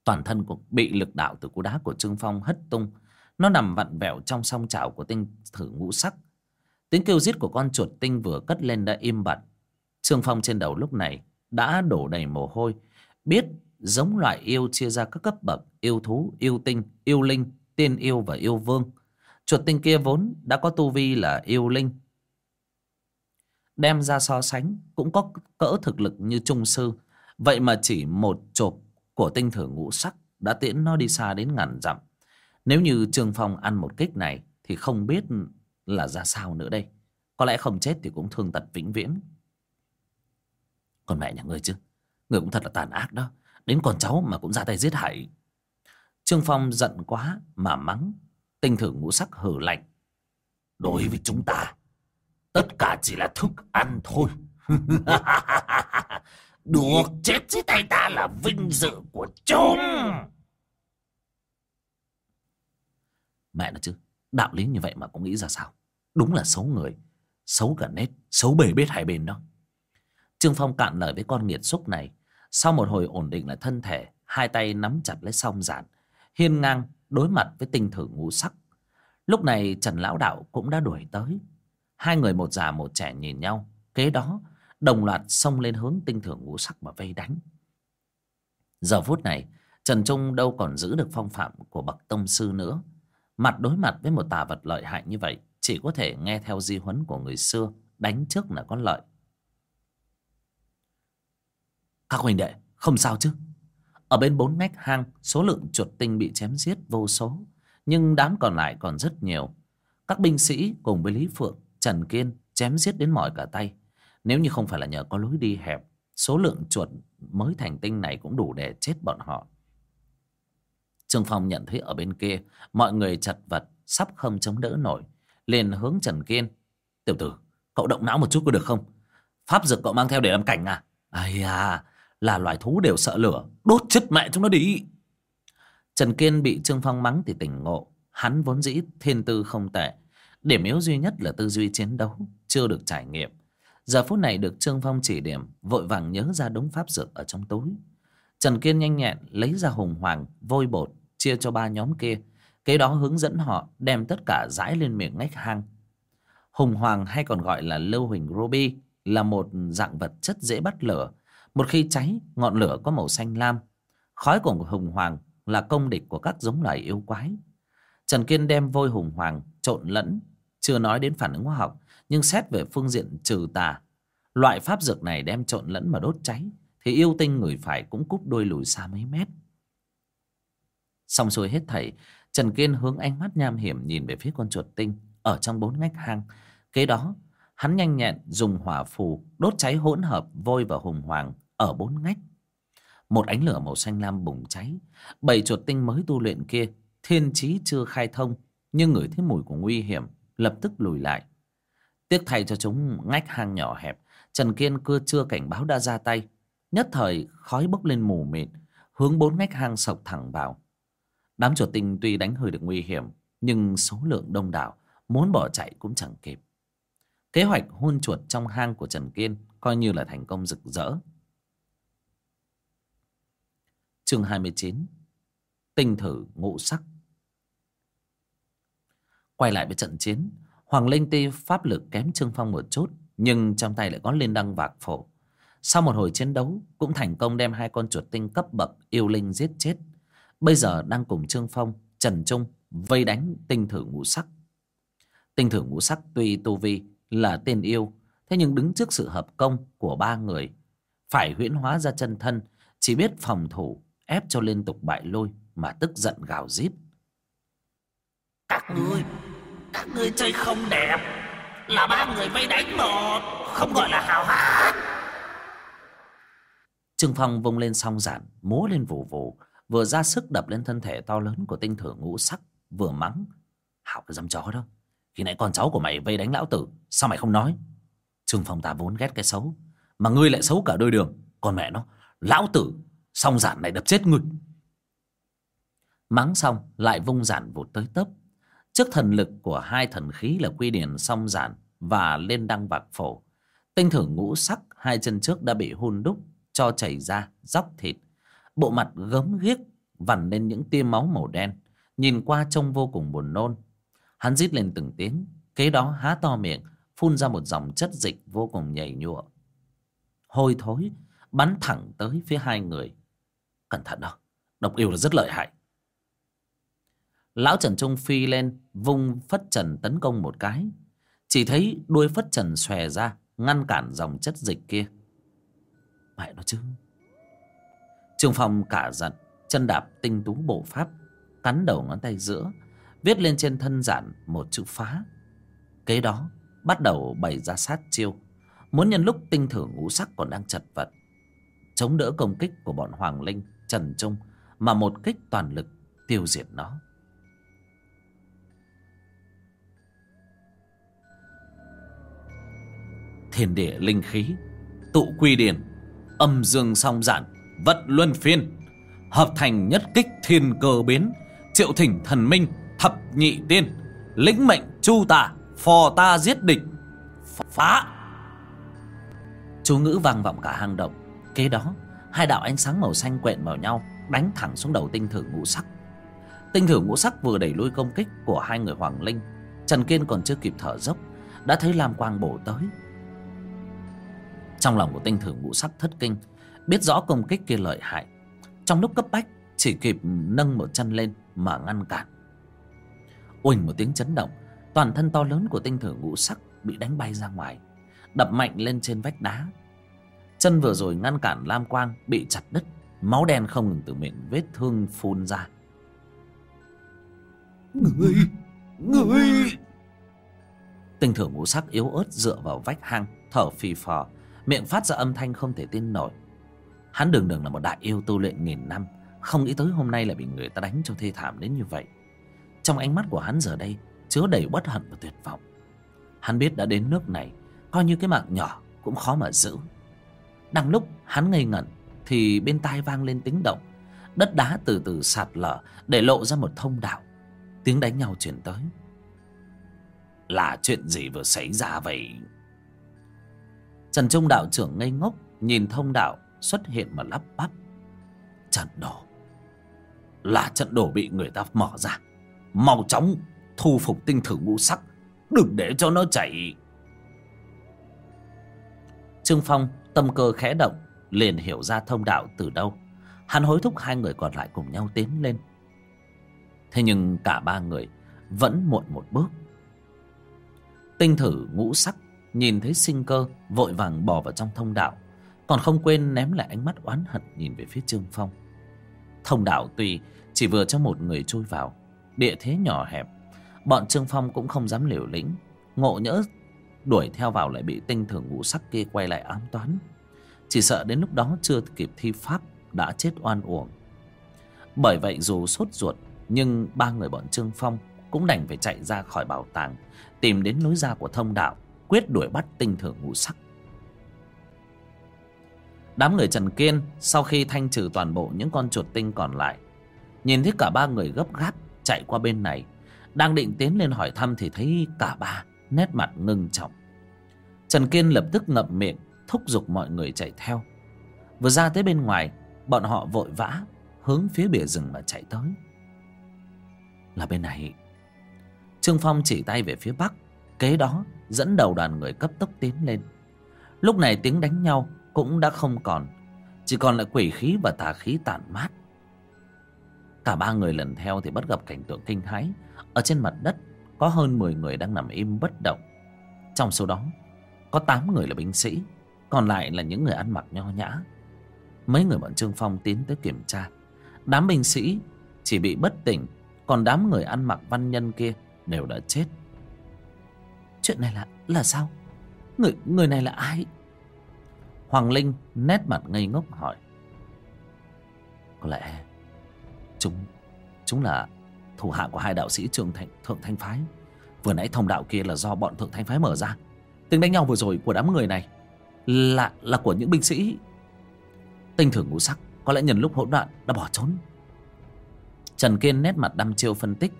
[SPEAKER 1] Toàn thân của bị lực đạo từ cú đá của trương phong hất tung. Nó nằm vặn vẹo trong song chảo của tinh thử ngũ sắc. Tiếng kêu rít của con chuột tinh vừa cất lên đã im bặt trương phong trên đầu lúc này đã đổ đầy mồ hôi, biết giống loại yêu chia ra các cấp bậc, yêu thú, yêu tinh, yêu linh, tiên yêu và yêu vương. Chuột tinh kia vốn đã có tu vi là yêu linh. Đem ra so sánh cũng có cỡ thực lực như trung sư. Vậy mà chỉ một chộp của tinh thử ngũ sắc đã tiễn nó đi xa đến ngàn dặm. Nếu như trương phong ăn một kích này thì không biết là ra sao nữa đây. Có lẽ không chết thì cũng thương tật vĩnh viễn còn mẹ nhà ngươi chứ? Người cũng thật là tàn ác đó. Đến con cháu mà cũng ra tay giết hại. Trương phong giận quá mà mắng. Tinh thử ngũ sắc hử lạnh. Đối với chúng ta, tất cả chỉ là thức ăn thôi. Được chết dưới tay ta là vinh dự của chúng. Mẹ nó chứ, đạo lý như vậy mà cũng nghĩ ra sao? Đúng là xấu người. Xấu cả nết xấu bề biết hai bên đó trương phong cạn lời với con nghiệt xúc này. Sau một hồi ổn định lại thân thể, hai tay nắm chặt lấy song giản, hiên ngang đối mặt với tinh thử ngũ sắc. Lúc này trần lão đạo cũng đã đuổi tới. Hai người một già một trẻ nhìn nhau, kế đó, đồng loạt xông lên hướng tinh thử ngũ sắc mà vây đánh. Giờ phút này, trần trung đâu còn giữ được phong phạm của bậc tông sư nữa. Mặt đối mặt với một tà vật lợi hại như vậy, chỉ có thể nghe theo di huấn của người xưa, đánh trước là có lợi các huynh đệ, không sao chứ? Ở bên bốn ngách hang, số lượng chuột tinh bị chém giết vô số, nhưng đám còn lại còn rất nhiều. Các binh sĩ cùng với lý phượng, trần kiên chém giết đến mỏi cả tay. Nếu như không phải là nhờ có lối đi hẹp, số lượng chuột mới thành tinh này cũng đủ để chết bọn họ. Trương phong nhận thấy ở bên kia, mọi người chật vật, sắp không chống đỡ nổi, liền hướng trần kiên. Tiểu tử, cậu động não một chút có được không? Pháp dược cậu mang theo để làm cảnh à? Ây à là loài thú đều sợ lửa. Đốt chết mẹ chúng nó đi. Trần kiên bị trương phong mắng thì tỉnh ngộ. Hắn vốn dĩ thiên tư không tệ. Điểm yếu duy nhất là tư duy chiến đấu, chưa được trải nghiệm. Giờ phút này được trương phong chỉ điểm, vội vàng nhớ ra đống pháp dược ở trong túi. Trần kiên nhanh nhẹn lấy ra hùng hoàng, vôi bột, chia cho ba nhóm kia. Kế đó hướng dẫn họ đem tất cả dãi lên miệng ngách hang. Hùng hoàng hay còn gọi là lưu huỳnh ruby là một dạng vật chất dễ bắt lửa một khi cháy, ngọn lửa có màu xanh lam. Khói của hùng hoàng là công địch của các giống loài yêu quái. Trần kiên đem vôi hùng hoàng trộn lẫn, chưa nói đến phản ứng hóa học, nhưng xét về phương diện trừ tà. Loại pháp dược này đem trộn lẫn mà đốt cháy, thì yêu tinh người phải cũng cúp đôi lùi xa mấy mét. Xong xuôi hết thảy, trần kiên hướng ánh mắt nham hiểm nhìn về phía con chuột tinh ở trong bốn ngách hang. Kế đó, hắn nhanh nhẹn dùng hỏa phù đốt cháy hỗn hợp vôi và hùng hoàng ở bốn ngách. Một ánh lửa màu xanh lam bùng cháy. Bảy chuột tinh mới tu luyện kia, thiên trí chưa khai thông, nhưng ngửi thấy mùi của nguy hiểm, lập tức lùi lại. Tiếc thay cho chúng ngách hang nhỏ hẹp, trần kiên cưa chưa cảnh báo đã ra tay. Nhất thời, khói bốc lên mù mịt, hướng bốn ngách hang sộc thẳng vào. Đám chuột tinh tuy đánh hơi được nguy hiểm, nhưng số lượng đông đảo, muốn bỏ chạy cũng chẳng kịp. Kế hoạch hôn chuột trong hang của trần kiên coi như là thành công rực rỡ chương 29 Tinh thử ngũ sắc. Quay lại với trận chiến Hoàng Linh Ti pháp lực kém Trương Phong một chút Nhưng trong tay lại có liên đăng vạc phổ. Sau một hồi chiến đấu Cũng thành công đem hai con chuột tinh cấp bậc yêu linh giết chết. Bây giờ đang cùng Trương Phong, Trần Trung Vây đánh tinh thử ngũ sắc. Tinh thử ngũ sắc tuy tu vi là tên yêu thế nhưng đứng trước sự hợp công của ba người phải huyễn hóa ra chân thân chỉ biết phòng thủ ép cho liên tục bại lôi mà tức giận gào rít.
[SPEAKER 2] Các ngươi các ngươi chơi không đẹp. Là ba người vây đánh một không gọi là hào hán.
[SPEAKER 1] Trương phong vung lên song giản múa lên vù vù vừa ra sức đập lên thân thể to lớn của tinh thử ngũ sắc vừa mắng. Hảo cái dăm chó đó khi nãy con cháu của mày vây đánh lão tử sao mày không nói? Trương phong ta vốn ghét cái xấu mà ngươi lại xấu cả đôi đường. Còn mẹ nó lão tử song giản này đập chết ngươi mắng xong, lại vung giản vụt tới tấp. Trước thần lực của hai thần khí là quy điển song giản và lên đăng bạc phổ, tinh thử ngũ sắc hai chân trước đã bị hun đúc, cho chảy ra dóc thịt. Bộ mặt gớm ghiếc, vằn lên những tia máu màu đen, nhìn qua trông vô cùng buồn nôn. Hắn rít lên từng tiếng, kế đó há to miệng, phun ra một dòng chất dịch vô cùng nhầy nhụa. Hôi thối, bắn thẳng tới phía hai người cẩn thận đó độc yêu là rất lợi hại. Lão trần trung phi lên, vung phất trần tấn công một cái. Chỉ thấy đuôi phất trần xòe ra, ngăn cản dòng chất dịch kia. Mẹ nó chứ. Trương phong cả giận, chân đạp tinh tú bộ pháp, cắn đầu ngón tay giữa, viết lên trên thân giản một chữ phá. Kế đó, bắt đầu bày ra sát chiêu. Muốn nhân lúc tinh thử ngũ sắc còn đang chật vật, chống đỡ công kích của bọn hoàng linh trần trung mà một kích toàn lực tiêu diệt nó. Thiên địa linh khí, tụ quy điển, âm dương song giản vật luân phiên, hợp thành nhất kích thiên cơ biến, triệu thỉnh thần minh, thập nhị tiên, lĩnh mệnh chu tả phò ta giết địch, phá. Chú ngữ vang vọng cả hang động. Kế đó hai đạo ánh sáng màu xanh quện vào nhau, đánh thẳng xuống đầu tinh thử ngũ sắc. Tinh thử ngũ sắc vừa đẩy lui công kích của hai người hoàng linh, trần kiên còn chưa kịp thở dốc, đã thấy lam quang bổ tới. Trong lòng của tinh thử ngũ sắc thất kinh, biết rõ công kích kia lợi hại, trong lúc cấp bách chỉ kịp nâng một chân lên mà ngăn cản. Uỳnh một tiếng chấn động, toàn thân to lớn của tinh thử ngũ sắc bị đánh bay ra ngoài, đập mạnh lên trên vách đá chân vừa rồi ngăn cản lam quang bị chặt đứt máu đen không ngừng từ miệng vết thương phun ra.
[SPEAKER 2] Người người.
[SPEAKER 1] Tinh thử ngũ sắc yếu ớt dựa vào vách hang thở phì phò miệng phát ra âm thanh không thể tin nổi. Hắn đường đường là một đại yêu tu luyện nghìn năm không nghĩ tới hôm nay lại bị người ta đánh cho thê thảm đến như vậy. Trong ánh mắt của hắn giờ đây chứa đầy bất hận và tuyệt vọng. Hắn biết đã đến nước này coi như cái mạng nhỏ cũng khó mà giữ đang lúc hắn ngây ngẩn, thì bên tai vang lên tiếng động. Đất đá từ từ sạt lở, để lộ ra một thông đạo. Tiếng đánh nhau chuyển tới. Là chuyện gì vừa xảy ra vậy? Trần trung đạo trưởng ngây ngốc, nhìn thông đạo xuất hiện mà lắp bắp. Trận đồ là trận đồ bị người ta mở ra. Mau chóng thu phục tinh thử ngũ sắc. Đừng để cho nó chạy trương phong tâm cơ khẽ động, liền hiểu ra thông đạo từ đâu. Hắn hối thúc hai người còn lại cùng nhau tiến lên. Thế nhưng cả ba người vẫn muộn một bước. Tinh thử ngũ sắc, nhìn thấy sinh cơ, vội vàng bò vào trong thông đạo, còn không quên ném lại ánh mắt oán hận nhìn về phía trương phong. Thông đạo tuy chỉ vừa cho một người chui vào, địa thế nhỏ hẹp, bọn trương phong cũng không dám liều lĩnh, ngộ nhỡ đuổi theo vào lại bị tinh thường ngũ sắc kia quay lại ám toán. Chỉ sợ đến lúc đó chưa kịp thi pháp, đã chết oan uổng. Bởi vậy dù sốt ruột, nhưng ba người bọn trương phong cũng đành phải chạy ra khỏi bảo tàng, tìm đến lối ra của thông đạo, quyết đuổi bắt tinh thường ngũ sắc. Đám người trần kiên sau khi thanh trừ toàn bộ những con chuột tinh còn lại, nhìn thấy cả ba người gấp gáp chạy qua bên này, đang định tiến lên hỏi thăm thì thấy cả ba nét mặt ngưng trọng. Trần kiên lập tức ngậm miệng, thúc giục mọi người chạy theo. Vừa ra tới bên ngoài, bọn họ vội vã hướng phía bìa rừng mà chạy tới. Là bên này. Trương phong chỉ tay về phía bắc, kế đó dẫn đầu đoàn người cấp tốc tiến lên. Lúc này tiếng đánh nhau cũng đã không còn, chỉ còn lại quỷ khí và tà khí tản mát. Cả ba người lần theo thì bắt gặp cảnh tượng kinh hãi ở trên mặt đất có hơn mười người đang nằm im bất động. Trong số đó, Có 8 người là binh sĩ, Còn lại là những người ăn mặc nho nhã. Mấy người bọn Trương Phong tiến tới kiểm tra. Đám binh sĩ chỉ bị bất tỉnh, Còn đám người ăn mặc văn nhân kia Đều đã chết. Chuyện này là là sao? Người người này là ai? Hoàng Linh nét mặt ngây ngốc hỏi. Có lẽ Chúng Chúng là thủ hạ của hai đạo sĩ trường thành, thượng thanh phái. Vừa nãy thông đạo kia là do bọn thượng thanh phái mở ra. Tiếng đánh nhau vừa rồi của đám người này Là là của những binh sĩ. Tinh thưởng ngũ sắc Có lẽ nhân lúc hỗn loạn đã bỏ trốn. Trần Kiên nét mặt đăm chiêu phân tích.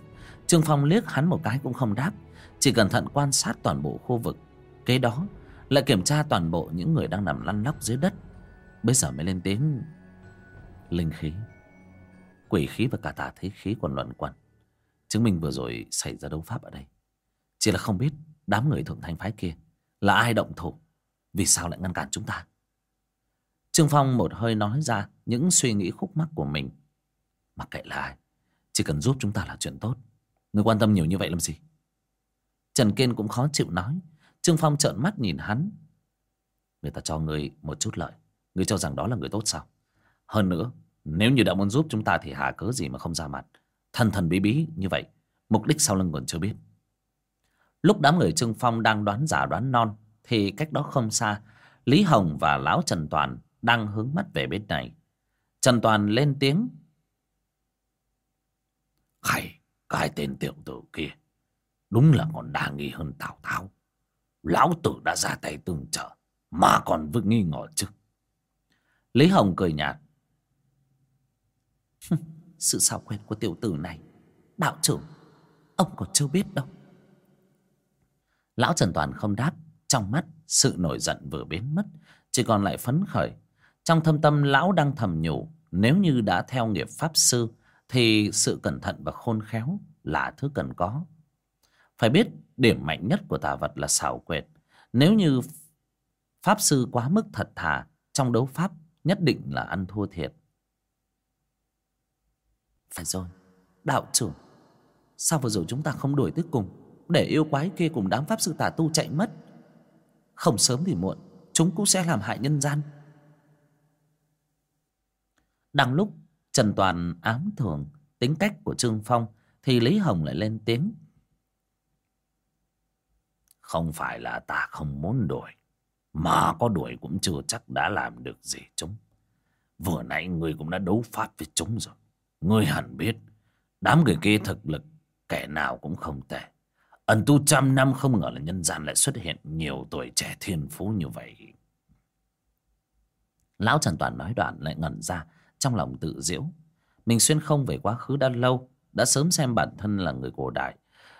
[SPEAKER 1] Trương Phong liếc hắn một cái cũng không đáp. Chỉ cẩn thận quan sát toàn bộ khu vực. Kế đó lại kiểm tra toàn bộ những người đang nằm lăn lóc dưới đất. Bây giờ mới lên tiếng. Linh khí Quỷ khí và cả tà thế khí còn luẩn quẩn Chứng minh vừa rồi xảy ra đấu pháp ở đây. Chỉ là không biết đám người thượng thanh phái kia Là ai động thủ, Vì sao lại ngăn cản chúng ta. Trương Phong một hơi nói ra Những suy nghĩ khúc mắc của mình. Mặc kệ là ai, Chỉ cần giúp chúng ta là chuyện tốt. Người quan tâm nhiều như vậy làm gì? Trần Kiên cũng khó chịu nói. Trương Phong trợn mắt nhìn hắn. Người ta cho người một chút lợi. Người cho rằng đó là người tốt sao? Hơn nữa, Nếu như đã muốn giúp chúng ta thì hà cớ gì mà không ra mặt? Thần thần bí bí, như vậy, Mục đích sau lưng còn chưa biết. Lúc đám người Trương Phong đang đoán giả đoán non, Thì cách đó không xa, Lý Hồng và Lão Trần Toàn Đang hướng mắt về bên này. Trần Toàn lên tiếng
[SPEAKER 2] Hay Cái tên tiểu tử kia, Đúng là còn đa nghi hơn Tào Tháo. Lão tử đã ra tay tương trợ, Mà còn vừa nghi ngờ chứ.
[SPEAKER 1] Lý Hồng cười nhạt sự xảo quyệt của tiểu tử này. Đạo trưởng, Ông còn chưa biết đâu. Lão Trần Toàn không đáp, Trong mắt sự nổi giận vừa biến mất, Chỉ còn lại phấn khởi. Trong thâm tâm, lão đang thầm nhủ, Nếu như đã theo nghiệp pháp sư, Thì sự cẩn thận và khôn khéo Là thứ cần có. Phải biết, điểm mạnh nhất của tà vật là xảo quyệt. Nếu như Pháp sư quá mức thật thà, Trong đấu pháp nhất định là ăn thua thiệt. Phải rồi. Đạo trưởng Sao vừa rồi chúng ta không đuổi tới cùng? Để yêu quái kia cùng đám pháp sư tà tu chạy mất. Không sớm thì muộn, Chúng cũng sẽ làm hại nhân gian. Đang lúc Trần Toàn ám thường Tính cách của Trương Phong, Thì Lý Hồng lại lên tiếng.
[SPEAKER 2] Không phải là ta không muốn đuổi, Mà có đuổi cũng chưa chắc đã làm được gì chúng. Vừa nãy người cũng đã đấu pháp với chúng rồi. Ngươi hẳn biết, Đám người kia thực lực Kẻ nào cũng không tệ. Ẩn tu trăm năm không ngờ là nhân gian lại xuất hiện Nhiều tuổi trẻ thiên phú như vậy.
[SPEAKER 1] Lão Trần Toàn nói đoạn lại ngẩn ra, Trong lòng tự diễu Mình xuyên không về quá khứ đã lâu, Đã sớm xem bản thân là người cổ đại.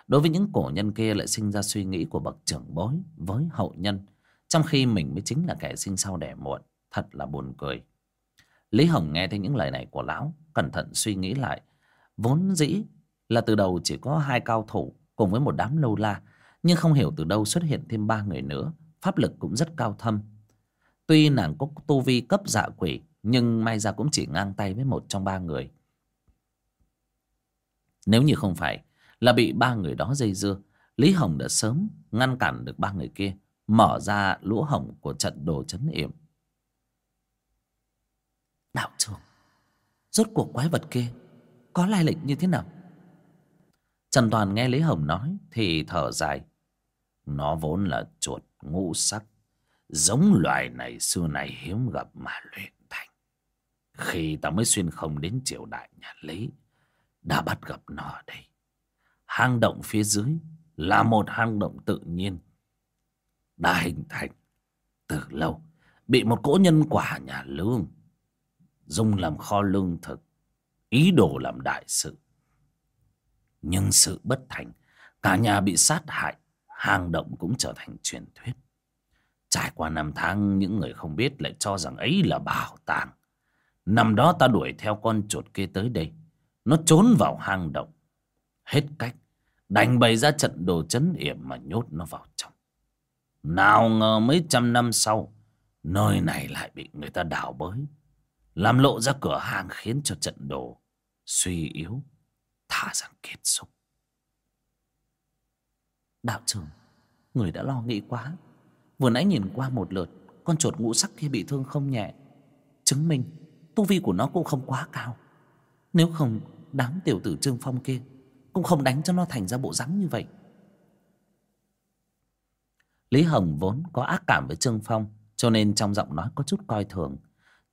[SPEAKER 1] Đối với những cổ nhân kia lại sinh ra suy nghĩ của bậc trưởng bối với hậu nhân, Trong khi mình mới chính là kẻ sinh sau đẻ muộn, Thật là buồn cười. Lý Hồng nghe thấy những lời này của lão, Cẩn thận suy nghĩ lại. Vốn dĩ là từ đầu chỉ có hai cao thủ Cùng với một đám lâu la, Nhưng không hiểu từ đâu xuất hiện thêm ba người nữa, Pháp lực cũng rất cao thâm. Tuy nàng có tu vi cấp dạ quỷ, Nhưng may ra cũng chỉ ngang tay với một trong ba người. Nếu như không phải Là bị ba người đó dây dưa, Lý Hồng đã sớm ngăn cản được ba người kia, Mở ra lỗ hổng của trận đồ chấn yểm. Đạo trưởng, Rốt cuộc quái vật kia Có lai lịch như thế nào? Trần Toàn nghe Lý Hồng nói Thì thở dài.
[SPEAKER 2] Nó vốn là chuột ngũ sắc, Giống loài này xưa này hiếm gặp mà luyện thành. Khi ta mới xuyên không đến triều đại nhà Lý, Đã bắt gặp nó ở đây. Hang động phía dưới Là một hang động tự nhiên, Đã hình thành Từ lâu, Bị một cỗ nhân quả nhà lương dùng làm kho lương thực, ý đồ làm đại sự. Nhưng sự bất thành, cả nhà bị sát hại, hang động cũng trở thành truyền thuyết. Trải qua năm tháng, những người không biết lại cho rằng ấy là bảo tàng. Năm đó ta đuổi theo con chuột kia tới đây. Nó trốn vào hang động. Hết cách, đành bày ra trận đồ chấn yểm mà nhốt nó vào trong. Nào ngờ mấy trăm năm sau, nơi này lại bị người ta đào bới làm lộ ra cửa hàng khiến cho trận đồ suy yếu, thả rằng kết thúc
[SPEAKER 1] đạo trưởng, Người đã lo nghĩ quá. Vừa nãy nhìn qua một lượt, Con chuột ngũ sắc kia bị thương không nhẹ. Chứng minh tu vi của nó cũng không quá cao. Nếu không, đám tiểu tử Trương Phong kia Cũng không đánh cho nó thành ra bộ rắn như vậy. Lý Hồng vốn có ác cảm với Trương Phong, Cho nên trong giọng nói có chút coi thường.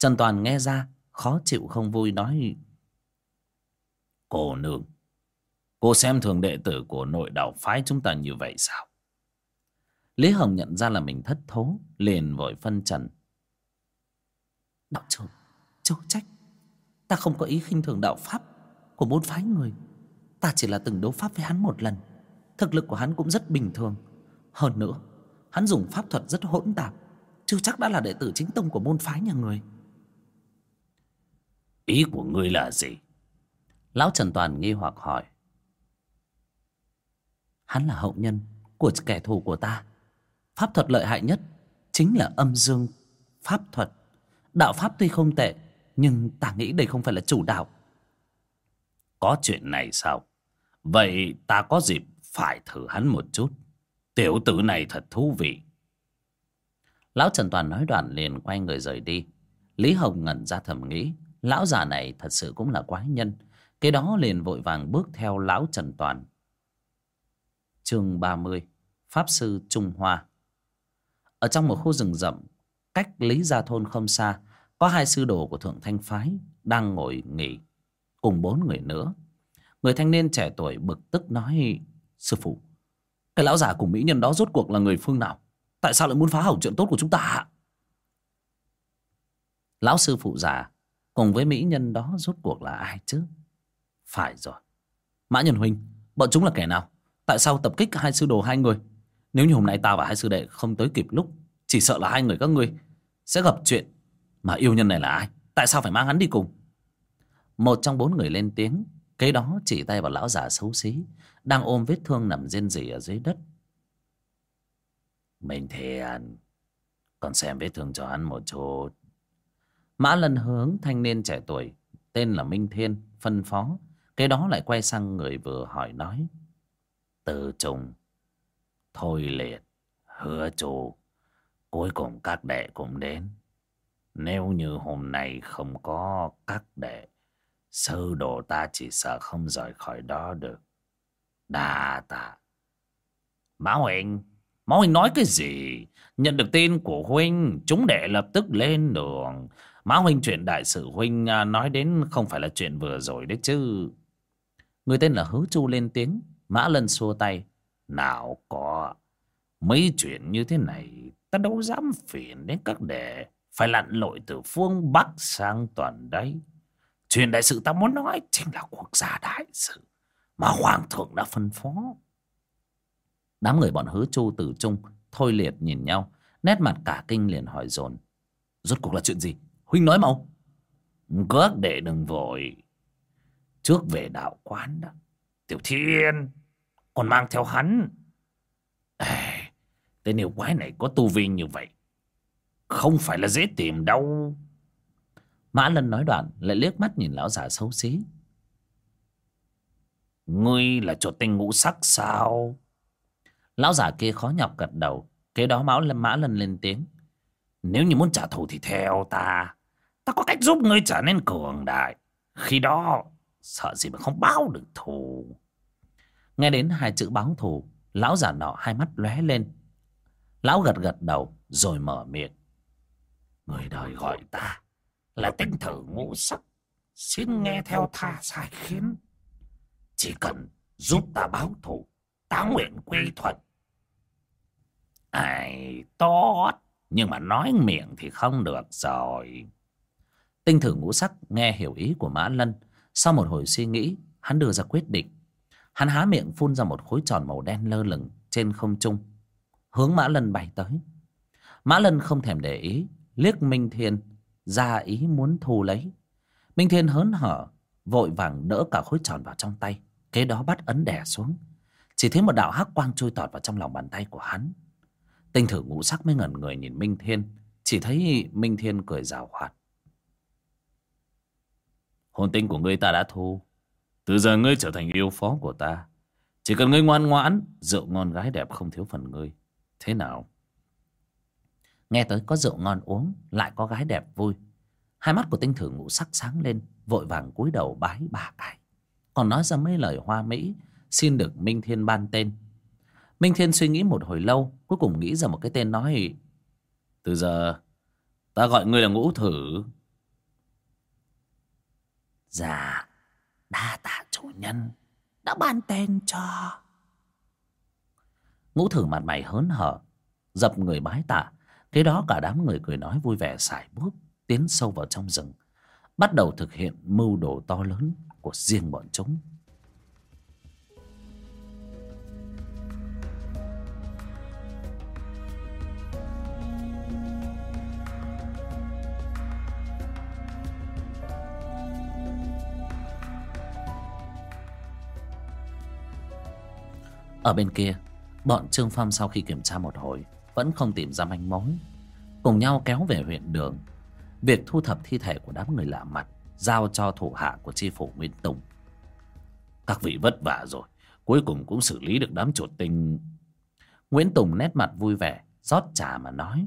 [SPEAKER 1] Trần Toàn nghe ra, Khó chịu không vui, nói,
[SPEAKER 2] Cô nương, Cô xem thường đệ tử của nội đạo phái chúng ta như vậy sao?
[SPEAKER 1] Lý Hồng nhận ra là mình thất thố, Liền vội phân trần. Đạo trưởng Châu trách, Ta không có ý khinh thường đạo pháp Của bốn phái người. Ta chỉ là từng đấu pháp với hắn một lần, Thực lực của hắn cũng rất bình thường. Hơn nữa, Hắn dùng pháp thuật rất hỗn tạp, Chưa chắc đã là đệ tử chính tông của môn phái nhà người.
[SPEAKER 2] Ý của ngươi là gì?
[SPEAKER 1] Lão Trần Toàn nghi hoặc hỏi. Hắn là hậu nhân Của kẻ thù của ta. Pháp thuật lợi hại nhất Chính là âm dương pháp thuật. Đạo pháp tuy không tệ Nhưng ta nghĩ đây không phải là chủ đạo.
[SPEAKER 2] Có chuyện này sao? Vậy ta có dịp phải thử hắn một chút. Tiểu tử này thật thú vị.
[SPEAKER 1] Lão Trần Toàn nói đoạn liền quay người rời đi. Lý Hồng ngẩn ra thầm nghĩ Lão già này thật sự cũng là quái nhân. Cái đó liền vội vàng bước theo lão Trần Toàn. Chương 30 Pháp Sư Trung Hoa. Ở trong một khu rừng rậm Cách Lý Gia Thôn không xa, Có hai sư đồ của Thượng Thanh Phái Đang ngồi nghỉ, Cùng bốn người nữa. Người thanh niên trẻ tuổi bực tức nói, Sư phụ, Cái lão già cùng mỹ nhân đó rốt cuộc là người phương nào? Tại sao lại muốn phá hỏng chuyện tốt của chúng ta Lão sư phụ già Cùng với mỹ nhân đó rốt cuộc là ai chứ? Phải rồi. Mã Nhân Huynh, Bọn chúng là kẻ nào? Tại sao tập kích hai sư đồ hai người? Nếu như hôm nay ta và hai sư đệ không tới kịp lúc, Chỉ sợ là hai người các ngươi Sẽ gặp chuyện. Mà yêu nhân này là ai? Tại sao phải mang hắn đi cùng? Một trong bốn người lên tiếng, Kế đó chỉ tay vào lão già xấu xí, Đang ôm vết thương nằm rên rỉ ở dưới đất.
[SPEAKER 2] Mình thiện Còn xem vết thương cho hắn một chút.
[SPEAKER 1] Mã Lân hướng, thanh niên trẻ tuổi, Tên là Minh Thiên, Phân phó. Cái đó lại quay sang người vừa hỏi nói,
[SPEAKER 2] Từ trùng, Thôi liệt, Hứa chủ Cuối cùng các đệ cũng đến. Nếu như hôm nay không có các đệ Sư đồ ta chỉ sợ không rời khỏi đó được. Đa tạ. Mã huynh Mã huynh nói cái gì? Nhận được tin của Huynh Chúng đệ lập tức lên đường. Mã Huynh chuyện đại sự Huynh à, nói đến không phải là chuyện vừa rồi đấy chứ.
[SPEAKER 1] Người tên là Hứa Chu lên tiếng. Mã Lân xua tay.
[SPEAKER 2] Nào có. Mấy chuyện như thế này, ta đâu dám phiền đến các đệ. Phải lặn lội từ phương Bắc sang toàn đấy. Chuyện đại sự ta muốn nói chính là quốc gia đại sự. Mà Hoàng thượng đã phân phó.
[SPEAKER 1] Đám người bọn Hứa Chu tử trung thôi liệt nhìn nhau. Nét mặt cả kinh liền hỏi dồn, Rốt cuộc là chuyện gì? Huynh nói mau.
[SPEAKER 2] Gớt để đừng vội. Trước về đạo quán đó. Tiểu Thiên. Còn mang theo hắn. Ê, tên yêu quái này có tu vi như vậy. Không phải là dễ tìm đâu.
[SPEAKER 1] Mã Lân nói đoạn lại liếc mắt nhìn lão già xấu xí.
[SPEAKER 2] Ngươi là chuột tinh ngũ sắc sao?
[SPEAKER 1] Lão già kia khó nhọc gật đầu. Kế đó Mã Lân, Mã Lân lên tiếng.
[SPEAKER 2] Nếu như muốn trả thù thì theo ta. Ta có cách giúp ngươi trở nên cường đại. Khi đó, sợ gì mà không báo được thù.
[SPEAKER 1] Nghe đến hai chữ báo thù, lão già nọ hai mắt lóe lên. Lão gật gật đầu, rồi mở miệng.
[SPEAKER 2] Người đời gọi ta là tinh thử ngũ sắc. Xin nghe theo tha sai khiến. Chỉ cần giúp ta báo thù, ta nguyện quy thuận. Ai tốt, nhưng mà nói miệng thì không được rồi.
[SPEAKER 1] Tinh thử ngũ sắc nghe hiểu ý của Mã Lân. Sau một hồi suy nghĩ, hắn đưa ra quyết định. Hắn há miệng phun ra một khối tròn màu đen lơ lửng trên không trung. Hướng Mã Lân bay tới. Mã Lân không thèm để ý, liếc Minh Thiên, ra ý muốn thu lấy. Minh Thiên hớn hở, vội vàng đỡ cả khối tròn vào trong tay. Kế đó bắt ấn đè xuống. Chỉ thấy một đạo hắc quang chui tọt vào trong lòng bàn tay của hắn. Tinh thử ngũ sắc mới ngẩn người nhìn Minh Thiên. Chỉ thấy Minh Thiên cười rào hoạt.
[SPEAKER 2] Hồn tinh của ngươi ta đã thu. Từ giờ ngươi trở thành yêu phó của ta. Chỉ cần ngươi ngoan ngoãn, rượu ngon gái đẹp không thiếu phần ngươi. Thế nào
[SPEAKER 1] Nghe tới có rượu ngon uống Lại có gái đẹp vui Hai mắt của tinh thử ngũ sắc sáng lên Vội vàng cúi đầu bái bà cái Còn nói ra mấy lời hoa mỹ Xin được Minh Thiên ban tên Minh Thiên suy nghĩ một hồi lâu Cuối cùng nghĩ ra một cái tên nói
[SPEAKER 2] Từ giờ Ta gọi ngươi là ngũ thử
[SPEAKER 1] Dạ Đa tạ chủ nhân, Đã ban tên cho. Ngũ thử mặt mày hớn hở, Dập người bái tạ. Thế đó cả đám người cười nói vui vẻ xài bước Tiến sâu vào trong rừng, Bắt đầu thực hiện mưu đồ to lớn Của riêng bọn chúng. Ở bên kia, Bọn Trương Phong sau khi kiểm tra một hồi, Vẫn không tìm ra manh mối. Cùng nhau kéo về huyện đường. Việc thu thập thi thể của đám người lạ mặt Giao cho thủ hạ của tri phủ Nguyễn Tùng.
[SPEAKER 2] Các vị vất vả rồi, Cuối cùng cũng xử lý được đám chuột tình.
[SPEAKER 1] Nguyễn Tùng nét mặt vui vẻ, rót trà mà nói.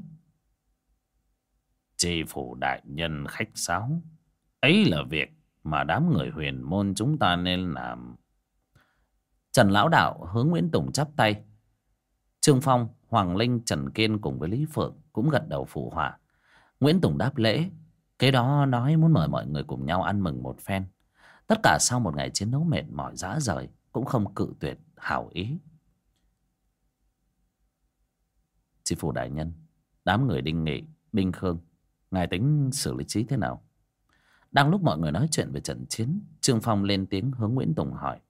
[SPEAKER 2] Tri phủ đại nhân khách sáo, Ấy là việc mà đám người huyền môn chúng ta nên làm.
[SPEAKER 1] Trần Lão Đạo hướng Nguyễn Tùng chắp tay. Trương Phong, Hoàng Linh, Trần Kiên cùng với Lý Phượng cũng gật đầu phụ họa. Nguyễn Tùng đáp lễ. kế đó nói muốn mời mọi người cùng nhau ăn mừng một phen. Tất cả sau một ngày chiến đấu mệt mỏi dã rời cũng không cự tuyệt hảo ý. Chị Phủ Đại Nhân, đám người Đinh Nghị, Đinh Khương, ngài tính xử lý trí thế nào? Đang lúc mọi người nói chuyện về trận chiến, Trương Phong lên tiếng hướng Nguyễn Tùng hỏi.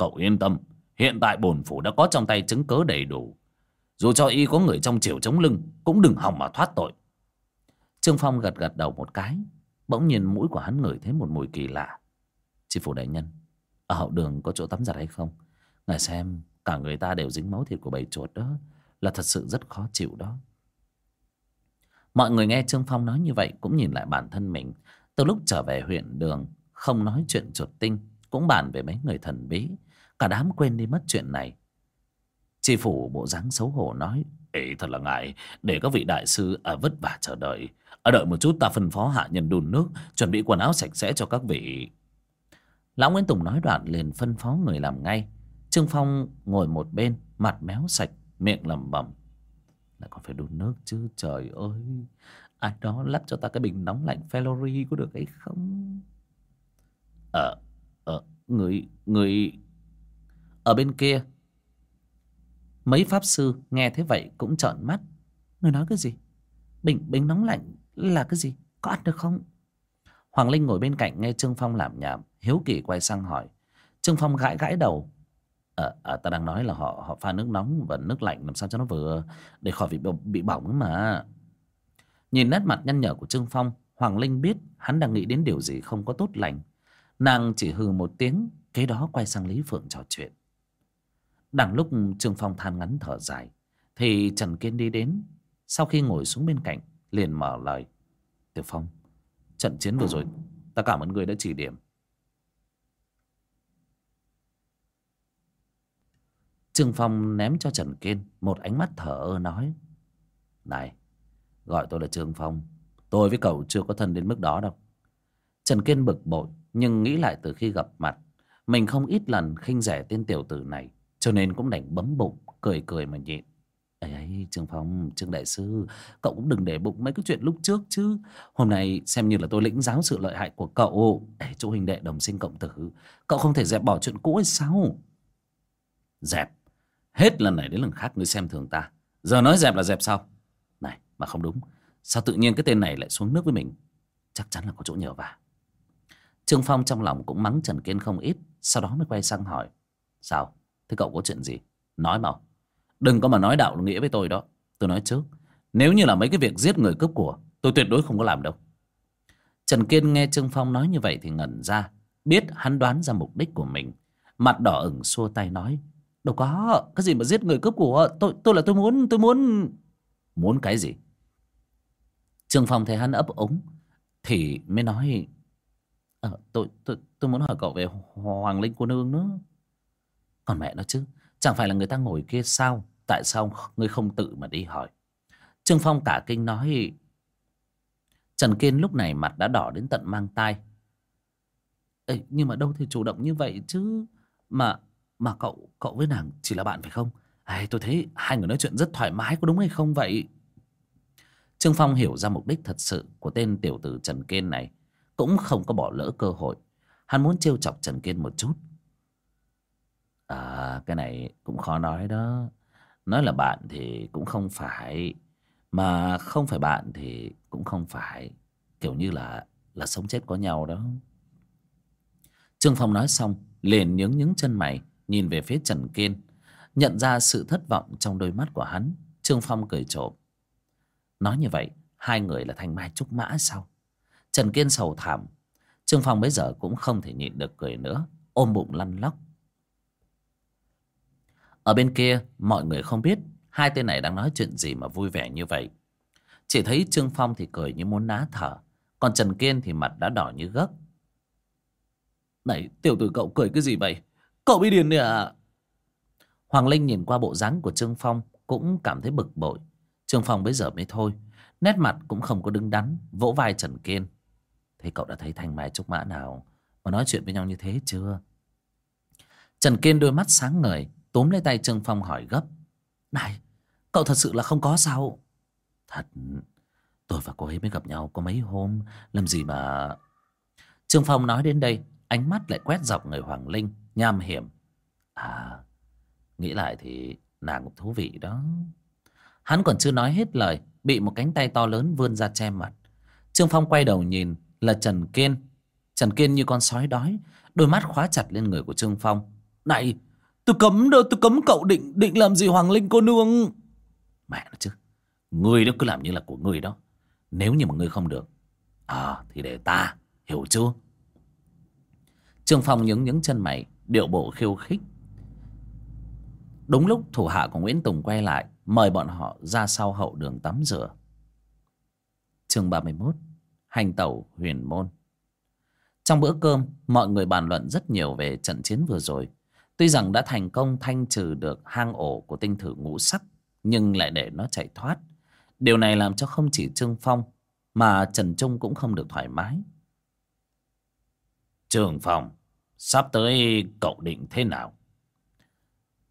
[SPEAKER 2] Cậu yên tâm, Hiện tại bổn phủ đã có trong tay chứng cớ đầy đủ. Dù cho y có người trong chiều chống lưng, Cũng đừng hòng mà thoát tội.
[SPEAKER 1] Trương Phong gật gật đầu một cái, Bỗng nhiên mũi của hắn ngửi thấy một mùi kỳ lạ. Chị phủ đại nhân, Ở hậu đường có chỗ tắm giặt hay không? Ngài xem, cả người ta đều dính máu thịt của bầy chuột đó, Là thật sự rất khó chịu đó. Mọi người nghe Trương Phong nói như vậy Cũng nhìn lại bản thân mình. Từ lúc trở về huyện đường, Không nói chuyện chuột tinh, Cũng bàn về mấy người thần bí. Cả đám quên đi mất chuyện này. Tri phủ bộ dáng xấu hổ nói,
[SPEAKER 2] Ê, thật là ngại. Để các vị đại sư ở vất vả chờ đợi. Ở Đợi một chút ta phân phó hạ nhân đun nước, Chuẩn bị quần áo sạch sẽ cho các vị.
[SPEAKER 1] Lão Nguyễn Tùng nói đoạn liền phân phó người làm ngay. Trương Phong ngồi một bên, Mặt méo sạch, Miệng lẩm bẩm, Lại còn phải đun nước chứ, trời ơi. Ai đó lắp cho ta cái bình nóng lạnh Fellory có được hay không?
[SPEAKER 2] Ờ Ờ Người Người
[SPEAKER 1] ở bên kia. Mấy pháp sư nghe thế vậy cũng trợn mắt. Người nói cái gì? Bình bình nóng lạnh là cái gì? Có ăn được không? Hoàng Linh ngồi bên cạnh nghe Trương Phong làm nhảm Hiếu kỳ quay sang hỏi. Trương Phong gãi gãi đầu. À, à, Ta đang nói là họ họ pha nước nóng và nước lạnh Làm sao cho nó vừa Để khỏi bị, bị bỏng mà. Nhìn nét mặt nhăn nhở của Trương Phong Hoàng Linh biết hắn đang nghĩ đến điều gì không có tốt lành. Nàng chỉ hừ một tiếng Kế đó quay sang Lý Phượng trò chuyện. Đằng lúc Trương Phong than ngắn thở dài, Thì Trần Kiên đi đến. Sau khi ngồi xuống bên cạnh, Liền mở lời. Tiểu Phong, Trận chiến vừa rồi, Ta cảm ơn người đã chỉ điểm. Trương Phong ném cho Trần Kiên Một ánh mắt thở ơ nói, Này, Gọi tôi là Trương Phong, Tôi với cậu chưa có thân đến mức đó đâu. Trần Kiên bực bội, Nhưng nghĩ lại từ khi gặp mặt, Mình không ít lần khinh rẻ tên tiểu tử này cho nên cũng đành bấm bụng, Cười cười mà nhịn. Ấy ấy, Trương Phong, Trương Đại Sư, Cậu cũng đừng để bụng mấy cái chuyện lúc trước chứ. Hôm nay xem như là tôi lĩnh giáo sự lợi hại của cậu. Để chỗ huynh đệ đồng sinh cộng tử, Cậu không thể dẹp bỏ chuyện cũ hay sao? Dẹp. Hết lần này đến lần khác ngươi xem thường ta. Giờ nói dẹp là dẹp sao Này, mà không đúng. Sao tự nhiên cái tên này lại xuống nước với mình? Chắc chắn là có chỗ nhờ vả. Trương Phong trong lòng cũng mắng Trần Kiên không ít, Sau đó mới quay sang hỏi. Sao? Thế cậu có chuyện gì? Nói mà Đừng có mà nói đạo nghĩa với tôi đó. Tôi nói trước Nếu như là mấy cái việc giết người cướp của Tôi tuyệt đối không có làm đâu. Trần Kiên nghe Trương Phong nói như vậy thì ngẩn ra Biết hắn đoán ra mục đích của mình. Mặt đỏ ửng xua tay nói Đâu có Cái gì mà giết người cướp của Tôi tôi là tôi muốn Tôi muốn. Muốn cái gì? Trương Phong thấy hắn ấp ống Thì mới nói à, tôi, tôi, tôi muốn hỏi cậu về Hoàng Linh cô nương nữa còn mẹ nó chứ? Chẳng phải là người ta ngồi kia sao? Tại sao ngươi không tự mà đi hỏi? Trương Phong cả kinh nói Trần Kiên lúc này mặt đã đỏ đến tận mang tai. Ê, Nhưng mà đâu thể chủ động như vậy chứ? Mà mà cậu cậu với nàng chỉ là bạn phải không? Ê, Tôi thấy hai người nói chuyện rất thoải mái Có đúng hay không vậy? Trương Phong hiểu ra mục đích thật sự Của tên tiểu tử Trần Kiên này Cũng không có bỏ lỡ cơ hội. Hắn muốn trêu chọc Trần Kiên một chút. À cái này cũng khó nói đó. Nói là bạn thì cũng không phải, Mà không phải bạn thì cũng không phải, Kiểu như là là sống chết có nhau đó. Trương Phong nói xong, liền nhướng nhướng chân mày, Nhìn về phía Trần Kiên. Nhận ra sự thất vọng trong đôi mắt của hắn, Trương Phong cười trộm. Nói như vậy, Hai người là thanh mai trúc mã sao? Trần Kiên sầu thảm. Trương Phong bây giờ cũng không thể nhịn được cười nữa, Ôm bụng lăn lóc. Ở bên kia, mọi người không biết Hai tên này đang nói chuyện gì mà vui vẻ như vậy. Chỉ thấy Trương Phong thì cười như muốn ná thở, Còn Trần Kiên thì mặt đã đỏ như gấc. Này, tiểu tử cậu cười cái gì vậy? Cậu bị điên nè à? Hoàng Linh nhìn qua bộ dáng của Trương Phong Cũng cảm thấy bực bội. Trương Phong bây giờ mới thôi, Nét mặt cũng không có đứng đắn, Vỗ vai Trần Kiên. Thế cậu đã thấy thanh mai trúc mã nào Mà nói chuyện với nhau như thế chưa? Trần Kiên đôi mắt sáng ngời Túm lấy tay Trương Phong hỏi gấp. Này, cậu thật sự là không có sao? Thật, Tôi và cô ấy mới gặp nhau có mấy hôm, Làm gì mà Trương Phong nói đến đây, Ánh mắt lại quét dọc người Hoàng Linh, Nham hiểm. À Nghĩ lại thì nàng cũng thú vị đó. Hắn còn chưa nói hết lời, Bị một cánh tay to lớn vươn ra che mặt. Trương Phong quay đầu nhìn Là Trần Kiên. Trần Kiên như con sói đói, Đôi mắt khóa chặt lên người của Trương Phong. Này tôi cấm đâu, tôi cấm cậu định Định làm gì Hoàng Linh cô nương? Mẹ nó chứ, Người đó cứ làm như là của người đó. Nếu như mà người không được À thì để ta, Hiểu chưa? Trương Phong nhướng nhướng chân mày, Điệu bộ khiêu khích. Đúng lúc thủ hạ của Nguyễn Tùng quay lại, Mời bọn họ ra sau hậu đường tắm rửa. Chương 31 Hành tẩu huyền môn. Trong bữa cơm, Mọi người bàn luận rất nhiều về trận chiến vừa rồi. Tuy rằng đã thành công thanh trừ được hang ổ của tinh thử ngũ sắc Nhưng lại để nó chạy thoát. Điều này làm cho không chỉ Trương Phong Mà Trần Trung cũng không được thoải mái. Trương Phong Sắp tới cậu định thế nào?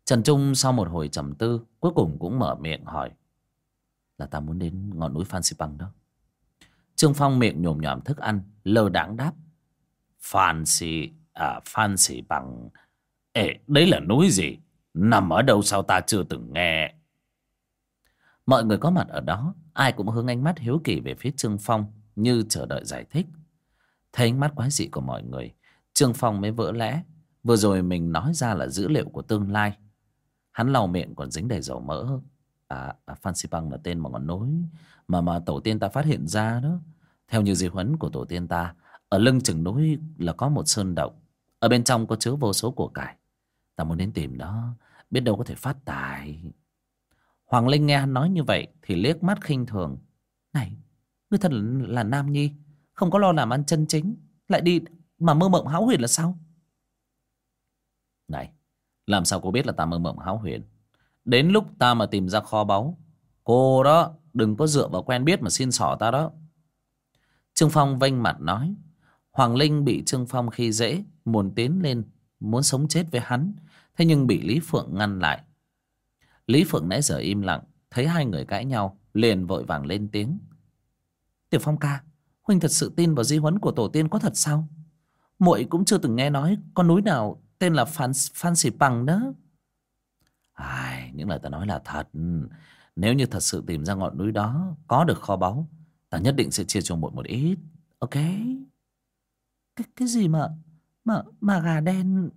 [SPEAKER 1] Trần Trung sau một hồi trầm tư Cuối cùng cũng mở miệng hỏi. Là ta muốn đến ngọn núi Phan Xipang đó. Trương Phong miệng nhồm nhòm thức ăn Lơ đãng đáp. Phan Xì, À Phan bằng Ê đấy là núi gì? Nằm ở đâu sao ta chưa từng nghe? Mọi người có mặt ở đó Ai cũng hướng ánh mắt hiếu kỳ về phía Trương Phong Như chờ đợi giải thích. Thấy ánh mắt quái dị của mọi người Trương Phong mới vỡ lẽ. Vừa rồi mình nói ra là dữ liệu của tương lai. Hắn lau miệng còn dính đầy dầu mỡ. À, à Phan Xipang là tên một ngọn núi Mà mà tổ tiên ta phát hiện ra đó. Theo như di huấn của tổ tiên ta Ở lưng chừng núi là có một sơn động. Ở bên trong có chứa vô số của cải. Ta muốn đến tìm nó Biết đâu có thể phát tài. Hoàng Linh nghe hắn nói như vậy Thì liếc mắt khinh thường. Này, ngươi thật là, là nam nhi Không có lo làm ăn chân chính Lại đi mà mơ mộng hão huyền là sao? Này Làm sao cô biết là ta mơ mộng hão huyền? Đến lúc ta mà tìm ra kho báu Cô đó Đừng có dựa vào quen biết mà xin xỏ ta đó. Trương Phong vênh mặt nói Hoàng Linh bị Trương Phong khi dễ Muốn tiến lên Muốn sống chết với hắn Thế nhưng bị Lý Phượng ngăn lại Lý Phượng nãy giờ im lặng Thấy hai người cãi nhau Liền vội vàng lên tiếng Tiểu Phong ca Huynh thật sự tin vào di huấn của tổ tiên có thật sao muội cũng chưa từng nghe nói con núi nào tên là Phan, Phan Sĩ Bằng đó. Ai, những lời ta nói là thật. Nếu như thật sự tìm ra ngọn núi đó, có được kho báu, ta nhất định sẽ chia cho muội một ít. Ok? Cái, cái gì mà, mà, mà gà đen...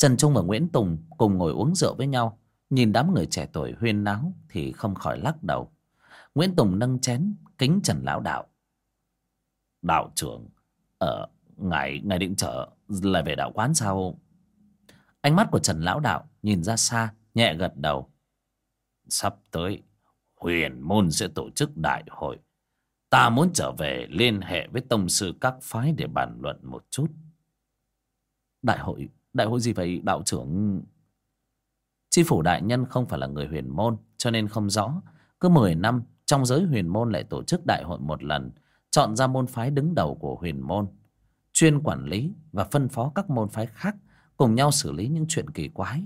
[SPEAKER 1] Trần Trung và Nguyễn Tùng cùng ngồi uống rượu với nhau. Nhìn đám người trẻ tuổi huyên náo thì không khỏi lắc đầu. Nguyễn Tùng nâng chén, kính Trần Lão Đạo. Đạo trưởng, ở Ngài, ngài định trở lại về đạo quán sao? Ánh mắt của Trần Lão Đạo nhìn ra xa, nhẹ gật đầu. Sắp tới, huyền môn sẽ tổ chức đại hội. Ta muốn trở về liên hệ với tông sư các phái để bàn luận một chút. Đại hội, đại hội gì vậy, đạo trưởng? Chi phủ đại nhân không phải là người huyền môn, Cho nên không rõ. Cứ 10 năm, trong giới huyền môn lại tổ chức đại hội một lần, Chọn ra môn phái đứng đầu của huyền môn, Chuyên quản lý và phân phó các môn phái khác Cùng nhau xử lý những chuyện kỳ quái.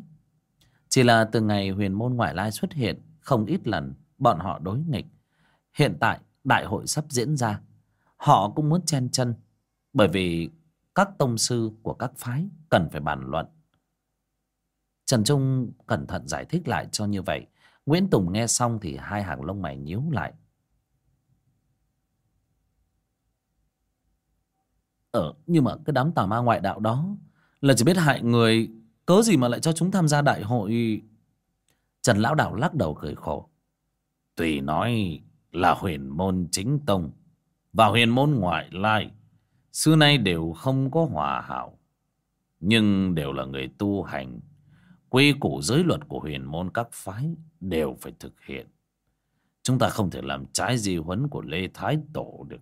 [SPEAKER 1] Chỉ là từ ngày huyền môn ngoại lai xuất hiện, Không ít lần bọn họ đối nghịch. Hiện tại, đại hội sắp diễn ra. Họ cũng muốn chen chân, Bởi vì các tông sư của các phái cần phải bàn luận Trần Trung cẩn thận giải thích lại cho như vậy. Nguyễn Tùng nghe xong thì hai hàng lông mày nhíu lại. Ờ, nhưng mà cái đám tà ma ngoại đạo đó là chỉ biết hại người, cớ gì mà lại cho chúng tham gia đại hội. Trần Lão Đạo lắc đầu cười khổ.
[SPEAKER 2] Tùy nói là huyền môn chính tông và huyền môn ngoại lai, xưa nay đều không có hòa hảo, nhưng đều là người tu hành quy củ giới luật của huyền môn các phái đều phải thực hiện. Chúng ta không thể làm trái di huấn của Lê Thái Tổ được.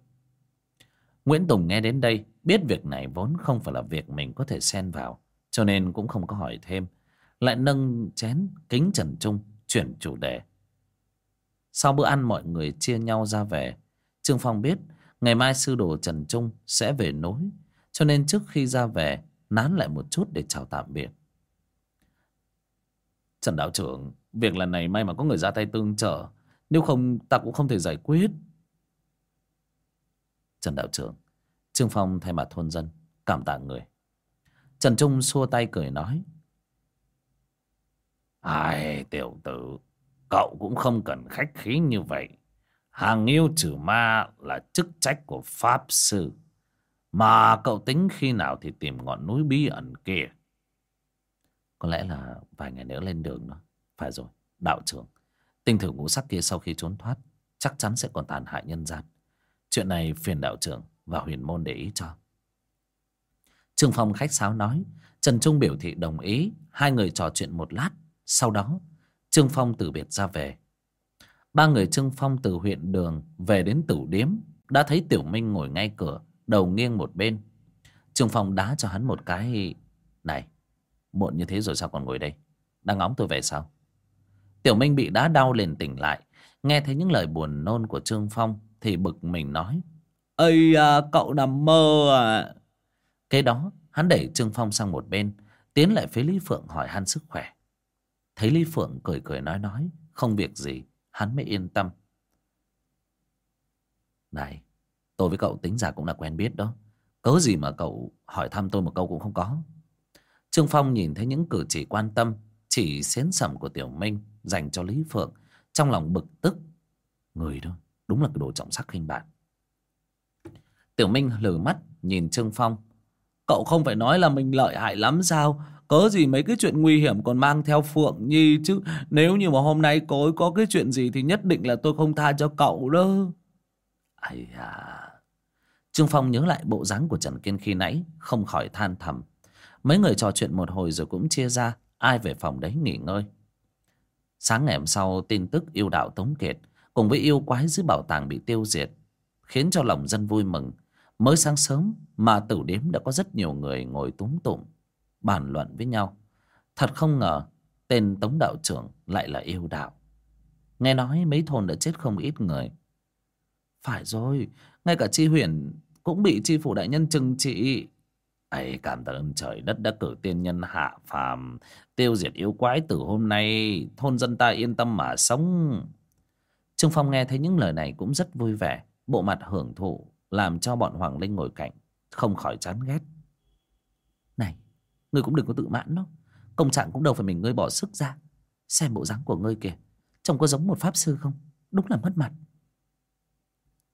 [SPEAKER 1] Nguyễn Tùng nghe đến đây, biết việc này vốn không phải là việc mình có thể xen vào, cho nên cũng không có hỏi thêm. Lại nâng chén kính Trần Trung, chuyển chủ đề. Sau bữa ăn mọi người chia nhau ra về. Trương Phong biết ngày mai sư đồ Trần Trung sẽ về nối, cho nên trước khi ra về, nán lại một chút để chào tạm biệt. Trần đạo trưởng Việc lần này may mà có người ra tay tương trợ Nếu không ta cũng không thể giải quyết. Trần đạo trưởng Trương Phong thay mặt thôn dân Cảm tạ người. Trần Trung xua tay cười nói
[SPEAKER 2] Ai tiểu tử Cậu cũng không cần khách khí như vậy. Hàng yêu trừ ma là chức trách của Pháp Sư. Mà cậu tính khi nào thì tìm ngọn núi bí ẩn kia?
[SPEAKER 1] Có lẽ là vài ngày nữa lên đường đó. Phải rồi, đạo trưởng. Tinh thử ngũ sắc kia sau khi trốn thoát Chắc chắn sẽ còn tàn hại nhân gian. Chuyện này phiền đạo trưởng và huyền môn để ý cho. Trương Phong khách sáo nói Trần Trung biểu thị đồng ý Hai người trò chuyện một lát. Sau đó Trương Phong từ biệt ra về. Ba người Trương Phong từ huyện đường Về đến tử điếm Đã thấy Tiểu Minh ngồi ngay cửa Đầu nghiêng một bên. Trương Phong đá cho hắn một cái Này Muộn như thế rồi sao còn ngồi đây? Đang ngóng tôi về sao? Tiểu Minh bị đá đau liền tỉnh lại. Nghe thấy những lời buồn nôn của Trương Phong Thì bực mình nói Ây à, cậu nằm mơ à. Kế đó hắn đẩy Trương Phong sang một bên Tiến lại phía Lý Phượng hỏi han sức khỏe. Thấy Lý Phượng cười cười nói nói Không việc gì. Hắn mới yên tâm. Này, Tôi với cậu tính ra cũng là quen biết đó. Cớ gì mà cậu hỏi thăm tôi một câu cũng không có? Trương Phong nhìn thấy những cử chỉ quan tâm, Chỉ xến sẩm của Tiểu Minh Dành cho Lý Phượng, Trong lòng bực tức. Người đó, đúng là cái đồ trọng sắc khinh bạn Tiểu Minh lử mắt nhìn Trương Phong. Cậu không phải nói là mình lợi hại lắm sao? Cớ gì mấy cái chuyện nguy hiểm còn mang theo Phượng Nhi chứ? Nếu như mà hôm nay cô ấy có cái chuyện gì Thì nhất định là tôi không tha cho cậu đâu Ây à Trương Phong nhớ lại bộ dáng của Trần Kiên khi nãy, Không khỏi than thầm. Mấy người trò chuyện một hồi rồi cũng chia ra, Ai về phòng đấy nghỉ ngơi. Sáng ngày hôm sau, tin tức yêu đạo Tống Kiệt Cùng với yêu quái dưới bảo tàng bị tiêu diệt, Khiến cho lòng dân vui mừng. Mới sáng sớm mà tử điếm đã có rất nhiều người ngồi túng tụng Bàn luận với nhau. Thật không ngờ, tên Tống đạo trưởng lại là yêu đạo. Nghe nói mấy thôn đã chết không ít người. Phải rồi, Ngay cả chi huyền cũng bị chi phủ đại nhân trừng trị. Ấy cảm ơn trời đất đã cử tiên nhân hạ phàm, tiêu diệt yêu quái từ hôm nay, thôn dân ta yên tâm mà sống. Trương phong nghe thấy những lời này cũng rất vui vẻ, bộ mặt hưởng thụ, làm cho bọn hoàng linh ngồi cạnh, không khỏi chán ghét. Này ngươi cũng đừng có tự mãn đó công trạng cũng đâu phải mình ngươi bỏ sức ra. Xem bộ dáng của ngươi kìa. Trông có giống một pháp sư không? Đúng là mất mặt.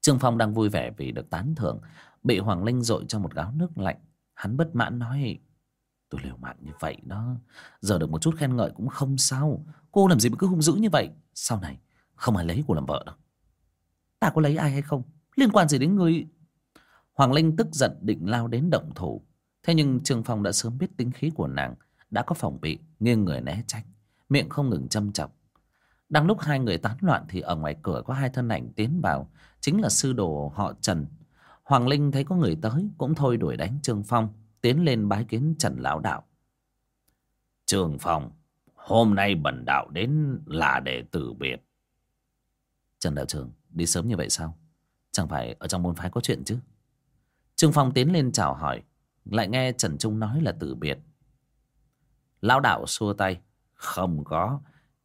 [SPEAKER 1] Trương phong đang vui vẻ vì được tán thưởng. Bị hoàng linh dội cho một gáo nước lạnh. Hắn bất mãn nói, Tôi liều mạng như vậy đó. Giờ được một chút khen ngợi cũng không sao. Cô làm gì mà cứ hung dữ như vậy? Sau này, không ai lấy cô làm vợ đâu. Ta có lấy ai hay không? Liên quan gì đến người Hoàng Linh tức giận định lao đến động thủ. Thế nhưng Trương Phong đã sớm biết tính khí của nàng Đã có phòng bị Nghiêng người né tránh Miệng không ngừng châm chọc Đang lúc hai người tán loạn Thì ở ngoài cửa có hai thân ảnh tiến vào Chính là sư đồ họ Trần Hoàng Linh thấy có người tới cũng thôi đuổi đánh Trương Phong tiến lên bái kiến Trần Lão Đạo.
[SPEAKER 2] Trương Phong, Hôm nay bần đạo đến là để từ biệt.
[SPEAKER 1] Trần đạo trường đi sớm như vậy sao? Chẳng phải ở trong môn phái có chuyện chứ? Trương Phong tiến lên chào hỏi. Lại nghe Trần Trung nói là từ biệt.
[SPEAKER 2] Lão đạo xua tay. Không có.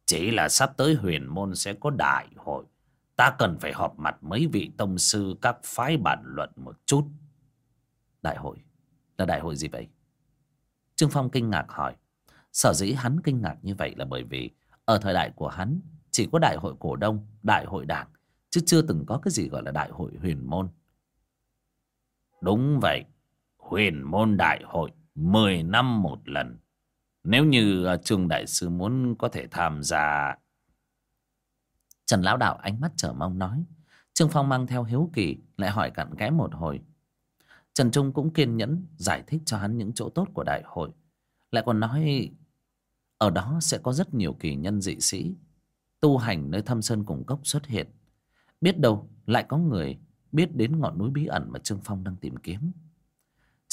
[SPEAKER 2] Chỉ là sắp tới huyền môn sẽ có đại hội. Ta cần phải họp mặt mấy vị tông sư các phái bản luận một chút.
[SPEAKER 1] Đại hội? Là đại hội gì vậy? Trương Phong kinh ngạc hỏi. Sở dĩ hắn kinh ngạc như vậy là bởi vì ở thời đại của hắn chỉ có đại hội cổ đông, đại hội đảng, chứ chưa từng có cái gì gọi là đại hội huyền môn.
[SPEAKER 2] Đúng vậy, huyền môn đại hội 10 năm một lần. Nếu như à, Trương Đại Sư muốn có thể tham gia...
[SPEAKER 1] Trần Lão Đạo ánh mắt trở mong nói. Trương Phong mang theo hiếu kỳ, lại hỏi cặn kẽ một hồi. Trần Trung cũng kiên nhẫn giải thích cho hắn những chỗ tốt của đại hội. Lại còn nói ở đó sẽ có rất nhiều kỳ nhân dị sĩ tu hành nơi thâm sơn cùng cốc xuất hiện. Biết đâu lại có người biết đến ngọn núi bí ẩn mà Trương Phong đang tìm kiếm.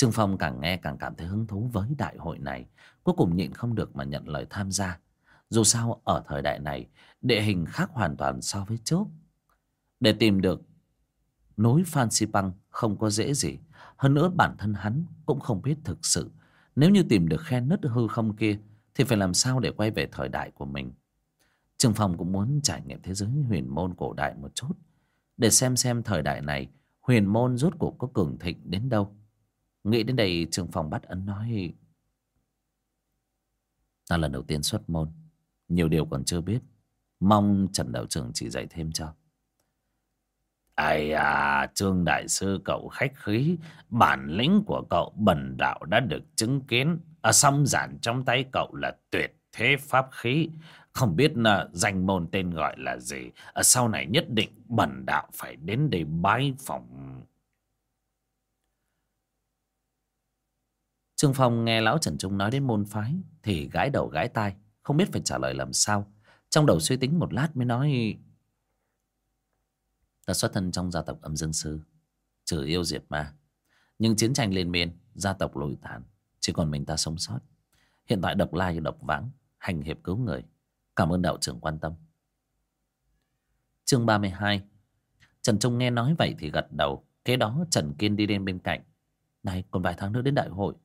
[SPEAKER 1] Trương Phong càng nghe càng cảm thấy hứng thú với đại hội này. Cuối cùng nhịn không được mà nhận lời tham gia. Dù sao ở thời đại này, địa hình khác hoàn toàn so với trước. Để tìm được núi Phan Xipang không có dễ gì. Hơn nữa bản thân hắn cũng không biết thực sự. Nếu như tìm được khe nứt hư không kia, thì phải làm sao để quay về thời đại của mình. Trương Phong cũng muốn trải nghiệm thế giới huyền môn cổ đại một chút. Để xem xem thời đại này huyền môn rốt cuộc có cường thịnh đến đâu. Nghĩ đến đây trường phòng bắt ấn nói, Ta lần đầu tiên xuất môn, Nhiều điều còn chưa biết. Mong Trần Đạo Trưởng chỉ dạy thêm cho.
[SPEAKER 2] Ai à Trương Đại Sư, cậu khách khí. Bản lĩnh của cậu bần đạo đã được chứng kiến. À, Ở Xong giản trong tay cậu là tuyệt thế pháp khí. Không biết là danh môn tên gọi là gì. Ở Sau này nhất định bần đạo phải đến đây bái phòng
[SPEAKER 1] Trương Phong nghe Lão Trần Trung nói đến môn phái Thì gãi đầu gãi tai, Không biết phải trả lời làm sao. Trong đầu suy tính một lát mới nói, Ta xuất thân trong gia tộc âm dương sư, Trừ yêu diệt ma, Nhưng chiến tranh liên miên, Gia tộc lùi tàn, Chỉ còn mình ta sống sót. Hiện tại độc lai, độc vãng, Hành hiệp cứu người. Cảm ơn đạo trưởng quan tâm. Chương 32 Trần Trung nghe nói vậy thì gật đầu, Kế đó Trần Kiên đi đến bên cạnh. Này, còn vài tháng nữa đến đại hội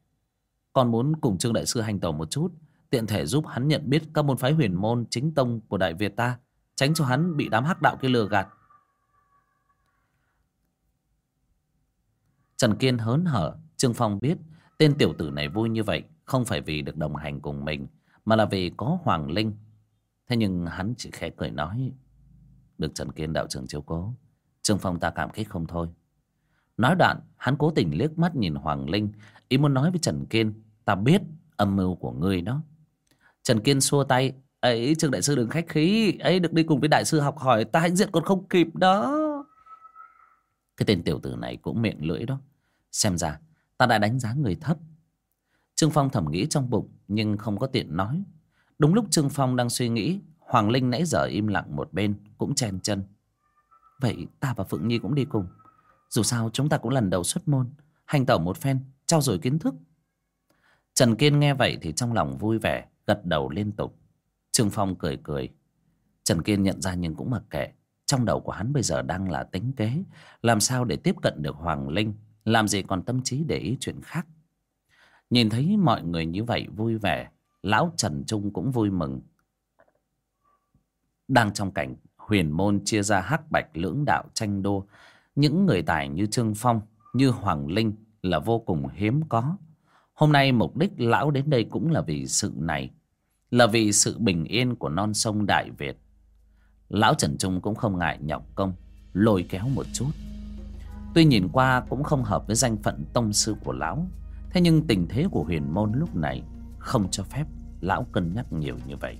[SPEAKER 1] con muốn cùng Trương Đại Sư hành tẩu một chút, Tiện thể giúp hắn nhận biết các môn phái huyền môn chính tông của Đại Việt ta, Tránh cho hắn bị đám hắc đạo kia lừa gạt. Trần Kiên hớn hở, Trương Phong biết Tên tiểu tử này vui như vậy Không phải vì được đồng hành cùng mình, Mà là vì có Hoàng Linh. Thế nhưng hắn chỉ khẽ cười nói, Được Trần Kiên đạo trưởng chiếu cố. Trương Phong ta cảm kích không thôi. Nói đoạn, hắn cố tình liếc mắt nhìn Hoàng Linh, Ý muốn nói với Trần Kiên Ta biết âm mưu của ngươi đó. Trần Kiên xua tay, ấy, Trương Đại Sư đừng khách khí, ấy, được đi cùng với Đại Sư học hỏi, Ta hãnh diện còn không kịp đó. Cái tên tiểu tử này cũng miệng lưỡi đó. Xem ra, ta đã đánh giá người thấp. Trương Phong thầm nghĩ trong bụng, Nhưng không có tiện nói. Đúng lúc Trương Phong đang suy nghĩ, Hoàng Linh nãy giờ im lặng một bên, Cũng chen chân. Vậy ta và Phượng Nhi cũng đi cùng. Dù sao, chúng ta cũng lần đầu xuất môn, Hành tẩu một phen, trao dồi kiến thức. Trần Kiên nghe vậy thì trong lòng vui vẻ, Gật đầu liên tục. Trương Phong cười cười. Trần Kiên nhận ra nhưng cũng mặc kệ. Trong đầu của hắn bây giờ đang là tính kế. Làm sao để tiếp cận được Hoàng Linh? Làm gì còn tâm trí để ý chuyện khác? Nhìn thấy mọi người như vậy vui vẻ, Lão Trần Trung cũng vui mừng. Đang trong cảnh huyền môn chia ra hắc bạch lưỡng đạo tranh đua, Những người tài như Trương Phong, Như Hoàng Linh là vô cùng hiếm có. Hôm nay mục đích lão đến đây cũng là vì sự này, Là vì sự bình yên của non sông Đại Việt. Lão Trần Trung cũng không ngại nhọc công, Lôi kéo một chút. Tuy nhìn qua cũng không hợp với danh phận tông sư của lão, Thế nhưng tình thế của huyền môn lúc này Không cho phép lão cân nhắc nhiều như vậy.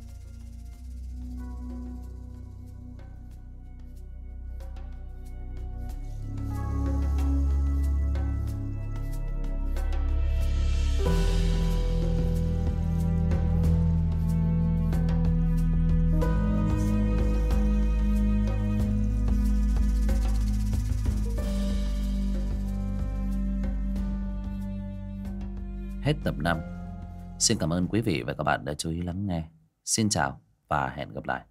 [SPEAKER 1] Hết tập 5 Xin cảm ơn quý vị và các bạn đã chú ý lắng nghe. Xin chào và hẹn gặp lại.